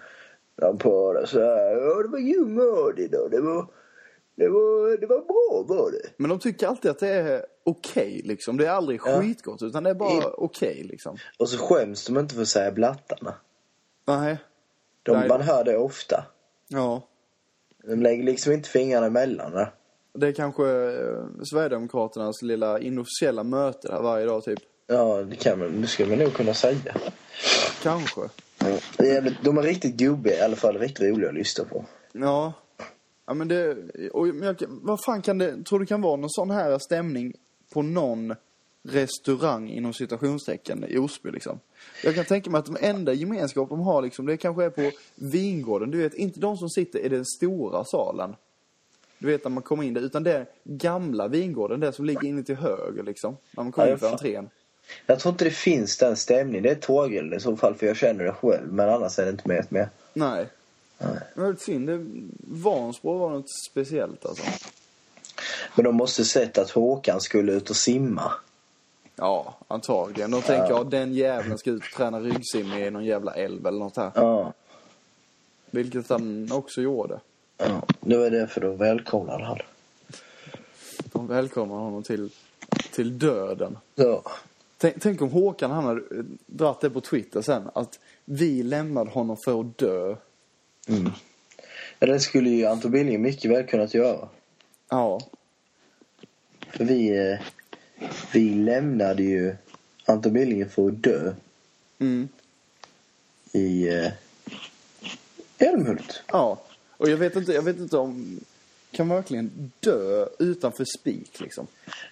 de pratar så här. Ja, det var god mat idag. Det var, det var, det var bra var det. Men de tycker alltid att det är okej liksom. Det är aldrig Ja. skitgott, utan det är bara okej liksom. Och så skäms de inte för att säga blattarna. Nej. De, Nej. man hör det ofta. Ja. De lägger liksom inte fingrarna emellan. Va? Det är kanske eh, Sverigedemokraternas lilla inofficiella möte där varje dag typ. Ja, det kan man, det skulle man nog kunna säga. Kanske. Det är jävligt, de är riktigt gubbiga, i alla fall riktigt roliga att lyssna på. Ja. Ja men det, och men jag, vad fan kan det, tror du kan vara någon sån här stämning på någon restaurang inom citationstecken i Osby liksom? Jag kan tänka mig att de enda gemenskap de har liksom, det kanske är på vingården. Du vet, inte de som sitter i den stora salen. Du vet när man kommer in där, utan det är gamla vingården, det som ligger inne till höger liksom. När man kommer Ja, in för entrén. Jag tror inte det finns den stämningen. Det är tågel i så fall, för jag känner det själv. Men annars är det inte med. med. Nej. Nej. Det var lite synd. Det, Vansbro var något speciellt alltså. Men de måste sett att Håkan skulle ut och simma. Ja, antagligen. De tänker ja. den jäveln ska ut och träna ryggsim i någon jävla älv eller något här. Ja. Vilket han också gjorde. ja. Det var därför de välkomnade han. De välkomnar honom till, till döden. Ja. Tänk, tänk om Håkan han hade dratt det på Twitter sen. Att vi lämnade honom för att dö. Mm. ja. Det skulle ju Anton Billing mycket väl kunnat göra. Ja. För vi, eh, vi lämnade ju Anton Billing för att dö Mm. i eh, Älmhult. Ja. Och jag vet inte, jag vet inte om... Kan man verkligen dö utanför spik liksom?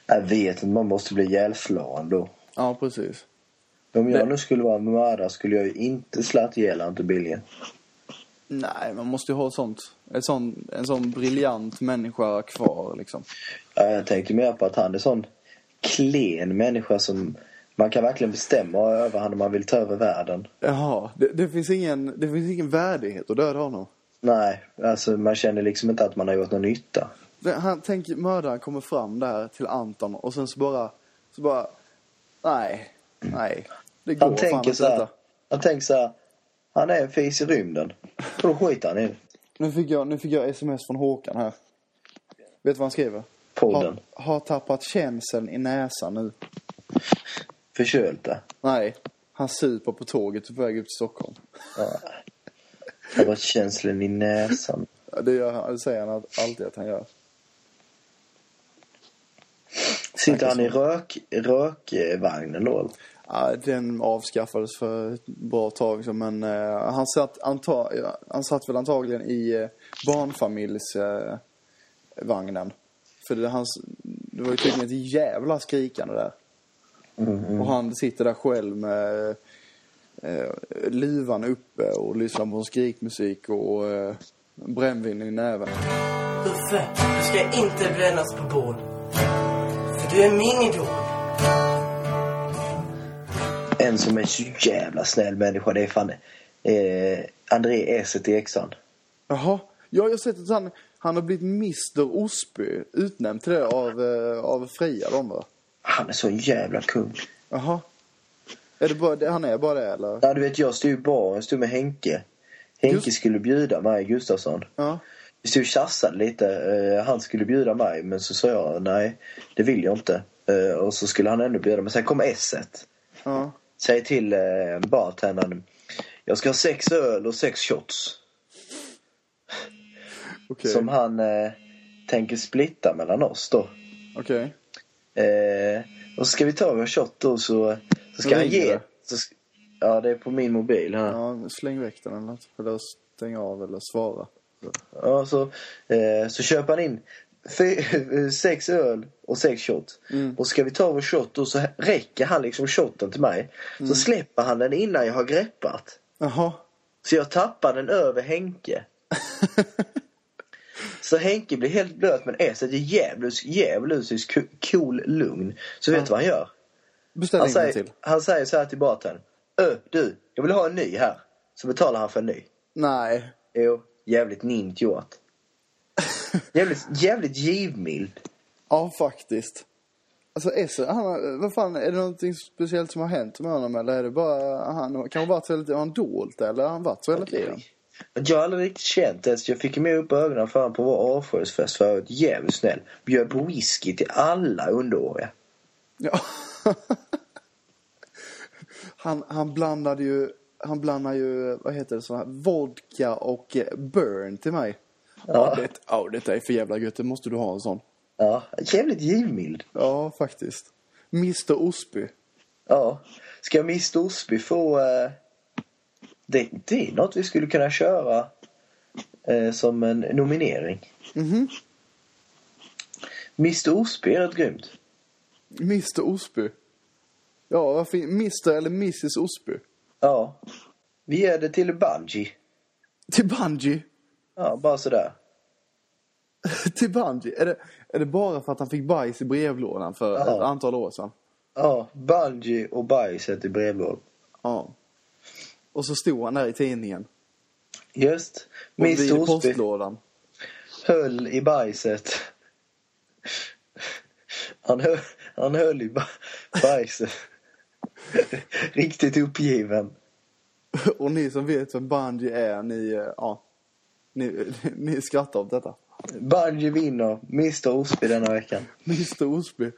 Jag vet inte, man måste bli ihjälslagen då. Ja, precis. Om jag Det- nu skulle vara mördare skulle jag ju inte slagit ihjäl Anton Billing. Nej, man måste ju ha sånt, ett sån, en sån briljant människa kvar liksom. Ja, Jag tänkte mer på att han är sån klen människa som man kan verkligen bestämma över honom om man vill ta över världen. Jaha, det, det, finns ingen, det finns ingen värdighet att döda honom. Nej, alltså man känner liksom inte att man har gjort någon nytta. Han tänker, mördaren kommer fram där till Anton och sen så bara, så bara, nej, nej. Det går Han fan tänker inte så här, han tänker så här, han är en fis i rymden. Och då skiter han i det. Nu fick, jag, nu fick jag sms från Håkan här. Vet du vad han skriver? Podden. Har, har tappat känseln i näsan nu. Förkölt det. Nej, han super på tåget på väg upp till Stockholm. Ja. Varit känslan i näsan. Det, gör han, det säger han alltid att han gör. Sitter han i rök, rökvagnen då? Ja, den avskaffades för ett bra tag sedan, men eh, han, satt anta, han satt väl antagligen i eh, barnfamiljs eh, vagnen. För det, hans, det var ju tydligen ett jävla skrikande där. Och han sitter där själv med eh, luvan uppe och lyssnar på skrikmusik och eh, brännvin i näven. Uffe, du ska inte brännas på bål. För du är min idol. En som är så jävla snäll människa, det är fan eh, André Eset Eriksson. Jaha. Ja, jag har sett att han, han har blivit Mr Osby. Utnämnd till det av, eh, av Freja de va? Han är så jävla kung. Jaha. Är det bara det, han är bara det eller? Ja, du vet, jag stod i baren, jag stod med Henke. Henke Just- skulle bjuda mig, Gustafsson. Ja. Vi stod och tjafsade lite. Eh, han skulle bjuda mig, men så sa jag nej, det vill jag inte. Eh, och så skulle han ändå bjuda. Men sen kom S1. Ja. Säger till eh, bartendern. Jag ska ha sex öl och sex shots. Okej. Som han eh, tänker splitta mellan oss då. Okej. Eh, och så ska vi ta vår shot då så, så ska han ge... Så, ja, det är på min mobil här. Ja, släng väck den eller något. Eller stäng av eller svara. Ja, så, eh, så köper han in sex öl och sex shot. Mm. Och ska vi ta vår shot då så räcker han liksom shotten till mig. Mm. Så släpper han den innan jag har greppat. Jaha. Så jag tappar den över Henke. så Henke blir helt blöt men är så djävulskt djävulskt cool lugn. Så vet du vad han gör? Beställ Han säger, till. han säger så här till bartendern. Ö, du, jag vill ha en ny här. Så betalar han för en ny. Nej. Jo, jävligt nint gjort. Jävligt, jävligt givmild. Ja, faktiskt. Alltså Esse, han, vad fan, är det någonting speciellt som har hänt med honom eller är det bara, han kan ha varit så tiden, har han dolt eller har han varit så hela tiden? Jag har aldrig riktigt känt det. Jag fick med upp ögonen för på vår avskedsfest förut. Jävligt snäll. Bjöd på whisky till alla underåriga. Ja. han, han blandade ju, han blandade ju, vad heter det, så här, vodka och eh, burn till mig. Ja, det, ja, detta är för jävla gött, det måste du ha en sån. Ja, jävligt givmild. Ja, faktiskt. Mr Osby. Ja. Ska Mr Osby få... Eh, det, det är något vi skulle kunna köra eh, som en nominering. Mhm. Mr Osby är rätt grymt. Mr Osby. Ja, varför Mr eller Mrs Osby? Ja. Vi ger det till Bungy. Till Bungy. Ja, bara sådär. Till Bungy. Är det, är det bara för att han fick bajs i brevlådan för Ja. ett antal år sedan? Ja, Bungy och bajset i brevlådan. Ja. Och så stod han där i tidningen. Just. Mr Osby postlådan. höll i bajset. Han höll, han höll i ba- bajset. Riktigt uppgiven. Och ni som vet vem Bungy är, ni, eh, ja. Ni, ni skrattar åt detta. Bungy vinner Mr Osby denna veckan. Mr Osby.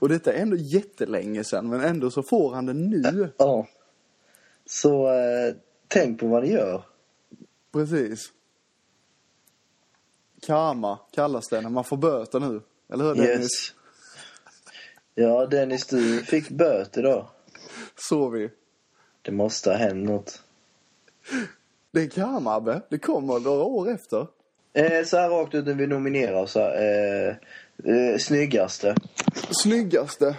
och detta är ändå jättelänge sedan, men ändå så får han det nu. Ja. Så eh, tänk på vad ni gör. Precis. Karma kallas det när man får böter nu. Eller hur Dennis? Yes. Ja, Dennis, du fick böter då. Så vi. Det måste ha hänt något. Det är karma, Abbe. Det kommer några år efter. Eh, så här rakt ut när vi nominerar så här, eh, eh, snyggaste. Snyggaste.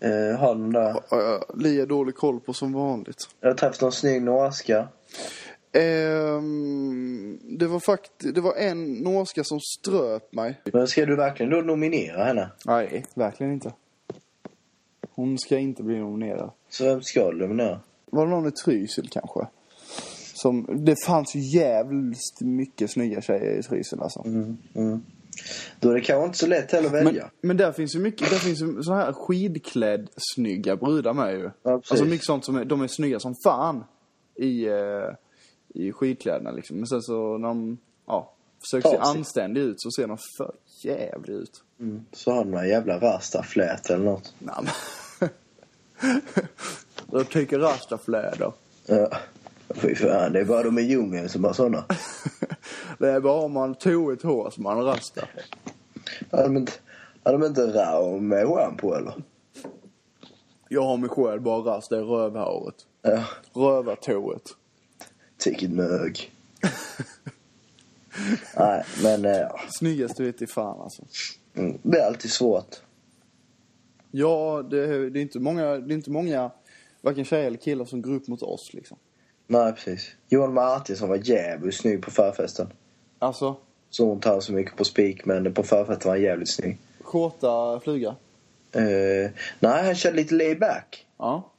Eh, den där. Uh, Li har dålig koll på som vanligt. Jag har träffat någon snygg norska. Ehm, det var faktiskt, det var en norska som ströp mig. Men ska du verkligen då nominera henne? Nej, verkligen inte. Hon ska inte bli nominerad. Så vem ska du nominera? Var det någon i Trysil kanske? Som, det fanns ju jävligt mycket snygga tjejer i Trysil alltså. Mm, mm. Då är det kanske inte så lätt heller att välja. Men, men där finns ju mycket, där finns ju så här skidklädd snygga brudar med ju. Ja, precis. alltså mycket sånt som är, de är snygga som fan i, eh, i skidkläderna liksom. Men sen så när de, ja, försöker se anständiga ut så ser de för jävligt ut. Mm. Så har du några jävla rastaflät eller något. Nej, men. Jag tycker rastafläder. Ja. Fy fan, det är bara de i djungeln som har såna. Det är bara om man tog ett hår som man rastar. Har de inte, de inte raum med schampo eller? Jag har mig själv bara rast, det är rövhåret. Ja. Rövartået. Vilket mög. Nej, men eh, ja. Snyggaste vet i fan alltså. Mm, det är alltid svårt. Ja, det, det, är inte många, det är inte många, varken tjejer eller killar som går upp mot oss liksom. Nej, precis. Johan Martinsson var jävligt snygg på förfesten. Alltså, Så inte han så mycket på spik, men på förfesten var han jävligt snygg. skjorta, fluga. Eh, nej, han körde lite layback. Ja.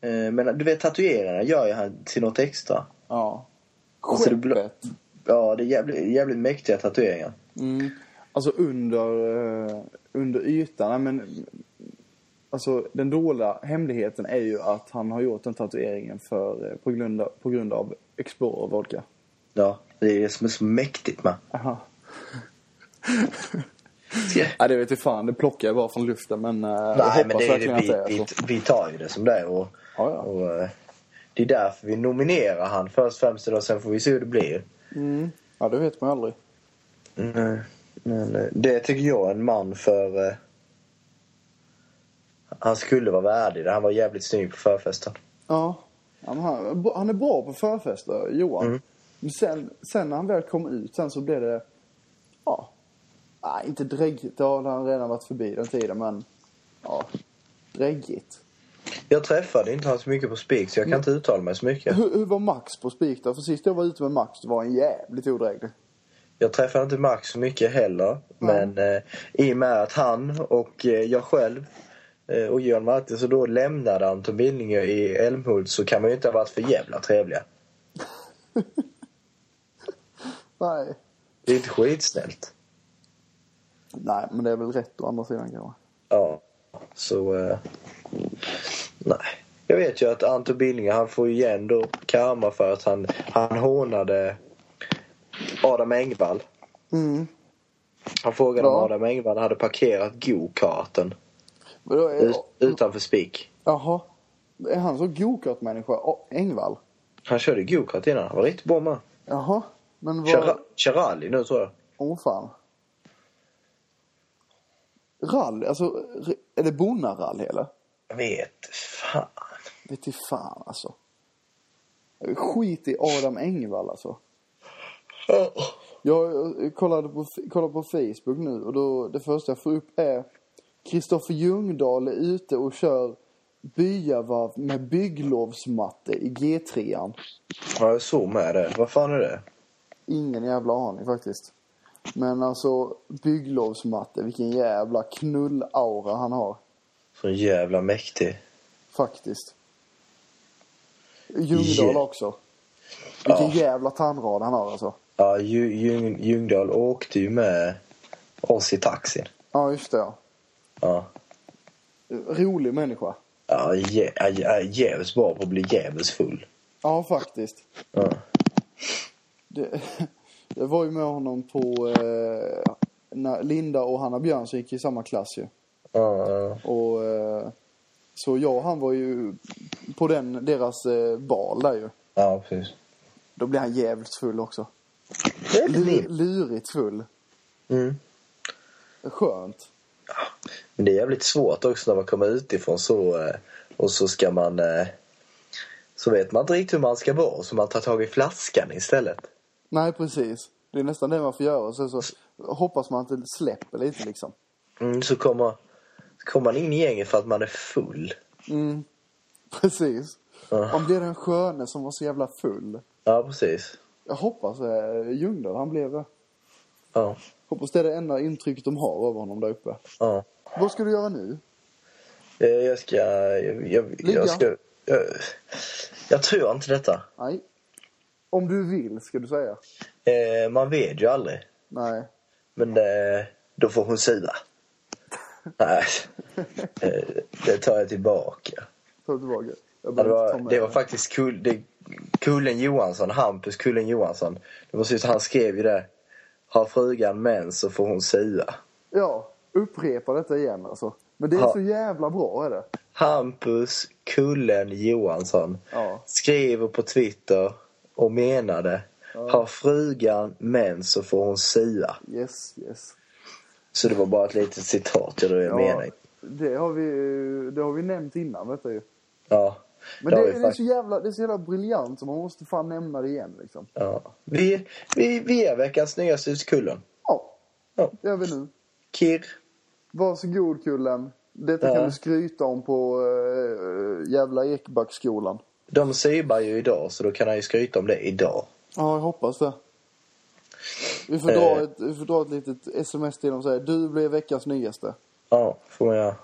Eh, men du vet, tatueringarna gör ju han till något extra. Ja. Alltså, Skeppet. Ja, det är jävligt, jävligt mäktiga tatueringar. Mm. Alltså under, eh, under ytan, men Alltså den dolda hemligheten är ju att han har gjort den tatueringen för, eh, på, grund av, på grund av Explorer vodka. Ja, det är det som är så mäktigt med. Aha. Ja. Det vet jag fan, det plockar jag bara från luften men eh, jag Nej, hoppas men det är verkligen det, vi, att det är vi, så. vi tar ju det som det är. Och, Ja, ja. och, eh, det är därför vi nominerar han först främst och sen får vi se hur det blir. Mm. Ja, det vet man aldrig. Nej, men det tycker jag är en man för... Han skulle vara värdig. Han var jävligt snygg på förfesten. Ja. han, han är bra på förfester, Johan. Mm. Men sen, sen när han väl kom ut sen så blev det... Ja. Nej, inte dräggigt. Det har han redan varit förbi den tiden, men... Ja. Dräggigt. Jag träffade inte han så mycket på spik så jag kan Mm. inte uttala mig så mycket. Hur, hur var Max på spik då? För sist jag var ute med Max, det var en jävligt odräglig. Jag träffade inte Max så mycket heller. Men eh, i och med att han och eh, jag själv eh, och Johan Martinsson då lämnade Anton Billinger i Älmhult så kan man ju inte ha varit för jävla trevliga. Nej. Det är inte skitsnällt. Nej, men det är väl rätt å andra sidan kanske. Ja, så... Eh, nej. Jag vet ju att Anton Billinger han får ju igen då karma för att han, han hånade Adam Engvall. Mm. Han frågade om Ja. Adam Engvall hade parkerat go-karten Vadå, är, ut, utanför spik. Jaha. Är han så gokart-människa? Engvall? Han körde go-kart innan. Han var riktigt bra med. Jaha. Men vad... Kör, kör rally nu tror jag. Åh fan. Rally, alltså är det bonnarally eller? Jag vet fan. Vet i fan alltså. Skit i Adam Engvall alltså. Jag kollade på, kollade på Facebook nu och då, det första jag får upp är Kristoffer Ljungdahl är ute och kör byavarv med bygglovsmatte i G3. Ja, jag såg med det. Vad fan är det? Ingen jävla aning faktiskt. Men alltså bygglovsmatte, vilken jävla knullaura han har. Så jävla mäktig. Faktiskt. Ljungdahl Yeah. också. Vilken Ja. jävla tandrad han har alltså. Ja, Ju- Ljung, Ljungdahl åkte ju med oss i taxin. Ja, just det ja. Ja. Rolig människa. Ja, jä, ja, ja, jävligt bra på att bli jävligt full. Ja, faktiskt. Ja. Det, jag var ju med honom på... Eh, när Linda och Hanna Björnsson gick i samma klass ju. Ja, ja. Och... Eh, så jag och han var ju på den, deras eh, bal där ju. ja, precis. Då blev han jävligt full också. Lur, lurigt full. Mm. Skönt. Men det är jävligt svårt också när man kommer utifrån så eh, och så ska man eh, så vet man inte riktigt hur man ska vara så man tar tag i flaskan istället. Nej, precis. Det är nästan det man får göra. Sen så hoppas man att det släpper lite liksom. Mm, så kommer, kommer man in i gänget för att man är full. Mm. Precis. Ja. Om det är den sköne som var så jävla full. Ja, precis. Jag hoppas eh, Ljungdahl, han blev det. Ja, Hoppas det är det enda intrycket de har av honom där uppe. ja. Vad ska du göra nu? Eh, Jag ska... Jag, jag, Ligga? jag ska... Jag, jag tror inte detta. Nej. Om du vill, ska du säga. Eh, man vet ju aldrig. Nej. Men eh, då får hon sida. Nej, eh, det tar jag tillbaka. Ta tillbaka. Ja, det, var, det var faktiskt kul, det, Kullen Johansson, Hampus Kullen Johansson. Det var så han skrev ju det. Har frugan mens så får hon sia. Ja, upprepa detta igen alltså. Men det är Ja. så jävla bra är det. Hampus Kullen Johansson Ja. skriver på Twitter och menade. Har frugan mens så får hon sia. Yes, yes. Så det var bara ett litet citat jag, jag Ja, menar. det har vi, det har vi nämnt innan vet du ju. Ja. Men Det det, är så jävla, det är så jävla briljant så man måste fan nämna det igen liksom. Ja. Vi, vi, vi är veckans snyggaste hos kullen. Ja, Ja. det gör vi nu. Kir. Varsågod Kullen. Detta Ja. kan du skryta om på äh, jävla Ekbackskolan. De sybar ju idag så då kan han ju skryta om det idag. Ja, jag hoppas det. Vi får, Eh. dra ett, vi får dra ett litet sms till dem och säga du blir veckans nyaste. Ja, får man göra.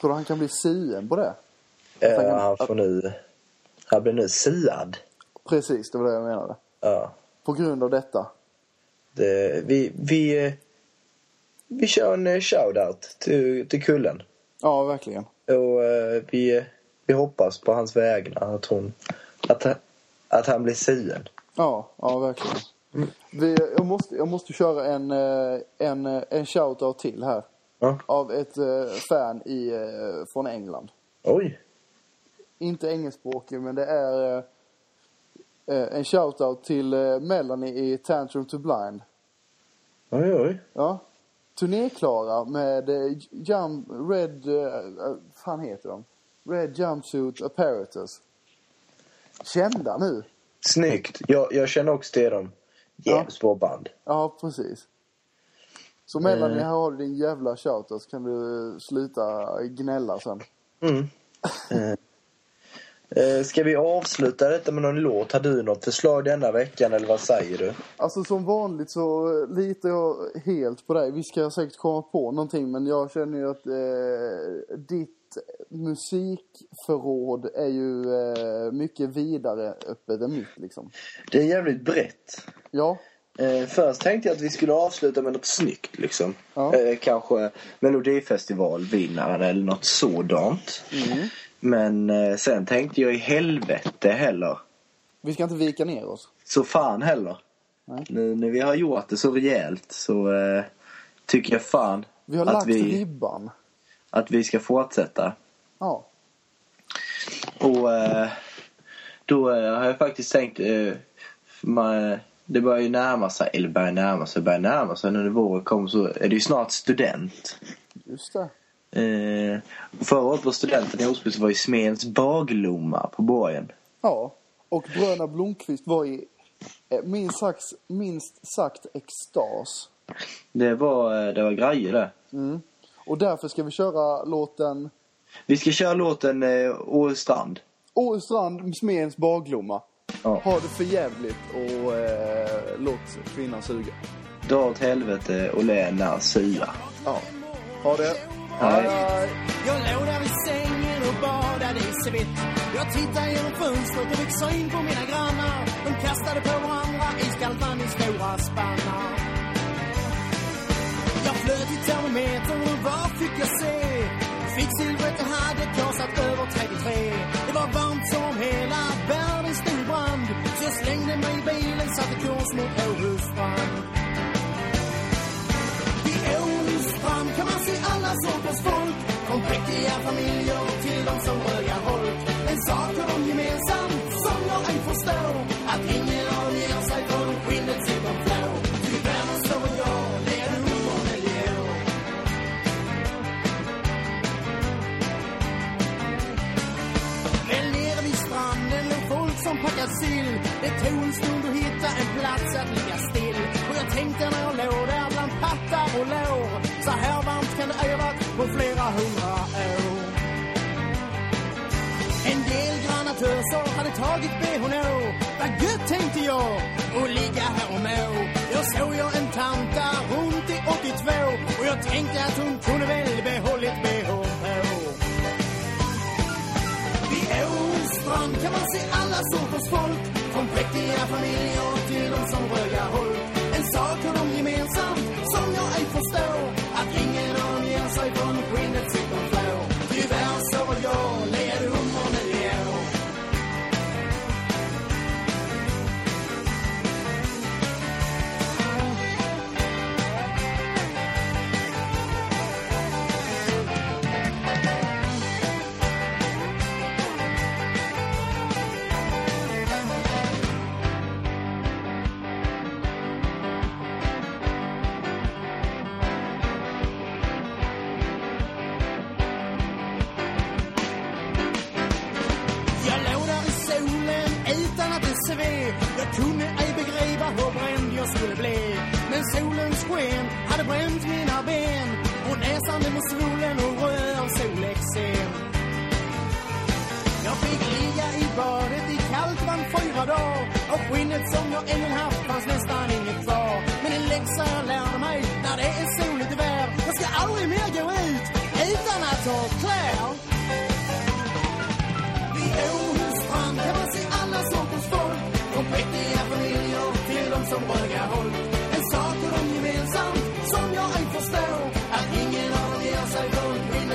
Tror du han kan bli sien på det? Eh, han får nu... Han blir nu siad. Precis, det var det jag menade. Ja. På grund av detta. Det, vi, vi, vi kör en eh, shoutout till, till kullen. Ja, verkligen. Och eh, vi, vi hoppas på hans vägnar att hon... Att, att han blir sien. Ja, ja verkligen. Vi, jag, måste, jag måste köra en, eh, en, eh, en shoutout till här. Ja. Av ett fan i, från England. Oj. Inte engelskspråkig, men det är eh, eh, en shoutout till eh, Melanie i Tantrum to Blind. Oj, oj. Ja. Turnéklara med jump, Red... Uh, fan heter de? Red Jumpsuit Apparatus. Kända nu. Snyggt. Jag, jag känner också till dem. Jävligt bra band. Ja, precis. Så Melanie, Eh. här har du din jävla shoutout så kan du sluta gnälla sen. Mm. Eh, ska vi avsluta detta med någon låt? Har du något förslag denna veckan eller vad säger du? Alltså som vanligt så litar jag helt på dig. Vi ska säkert komma på någonting men jag känner ju att eh, ditt musikförråd är ju eh, mycket vidare öppet än mitt liksom. Det är jävligt brett. Ja, Eh, först tänkte jag att vi skulle avsluta med något snyggt liksom. Ja. Eh, kanske Melodifestivalvinnaren eller något sådant. Mm. Men eh, sen tänkte jag i helvete heller. vi ska inte vika ner oss. Så fan heller. Nej. Nu när vi har gjort det så rejält så eh, tycker jag fan Vi har att, lagt vi, ribban. att vi ska fortsätta. Ja. Och eh, då eh, har jag faktiskt tänkt... Eh, man, det börjar ju närma sig, eller börjar närma sig, börjar närma sig. När våren kommer så är det ju snart student. Just det. Eh, förra året var studenten i Osby så var ju Smedens baglomma på borgen. Ja. Och Bröderna Blomqvist var i eh, minst sagt, minst sagt extas. Det var, eh, det var grejer det. Mm. Och därför ska vi köra låten Vi ska köra låten eh, Årestrand. Årestrand, Smedens baglomma. Ja. Ha det för jävligt och eh, låt kvinnan suga. Dra åt helvete och Lena Sia. Ja. Ha det. Hej. Jag låg där vid sängen och badade i svett. Jag tittade genom fönstret och fick syn på mina grannar. De kastade på varandra iskallt vatten i stora spannar. Jag flöt i termometern och vad fick jag se? Kvicksilvret det hade kasat över 33. Det var varmt som hela världen stod i brand. Så jag slängde mig i bilen, satte kurs mot Åhusstrand. Vid alla sorters folk. Från präktiga familjer till de som röja holk. En sak har de gemensamt som jag ej förstår. Att ingen av dem ger sig från skinnet sitter blå. Tyvärr måste väl jag leda under miljö. Väl nere vid stranden låg folk som packar sill. Det tog en stund att hitta en plats att ligga still. Och jag tänkte när jag låg där bland pattar och lår. Så här kan det ej ha varit på flera hundra år. En del granatöser hade tagit BHN. Vad gött tänkte jag, och ligga här och må. Då såg jag en tant där runt i 82 och jag tänkte att hon kunde väl behållit BH på. Vid Åstrand kan man se alla sorters folk. Från präktiga familjer till de som röjar holk. solsken hade bränt mina ben och näsan den mot solen och röd av soleksem Jag fick ligga i badet i kallt vann fyra dagar och skinnet som jag ännu haft fanns nästan inget kvar. Men en läxa jag lärde mig när det är soligt väder, jag ska aldrig mer gå ut utan att ha kläder. Vid Åhus strand kan man se alla sorters folk, från präktiga familjer till de som röga håll.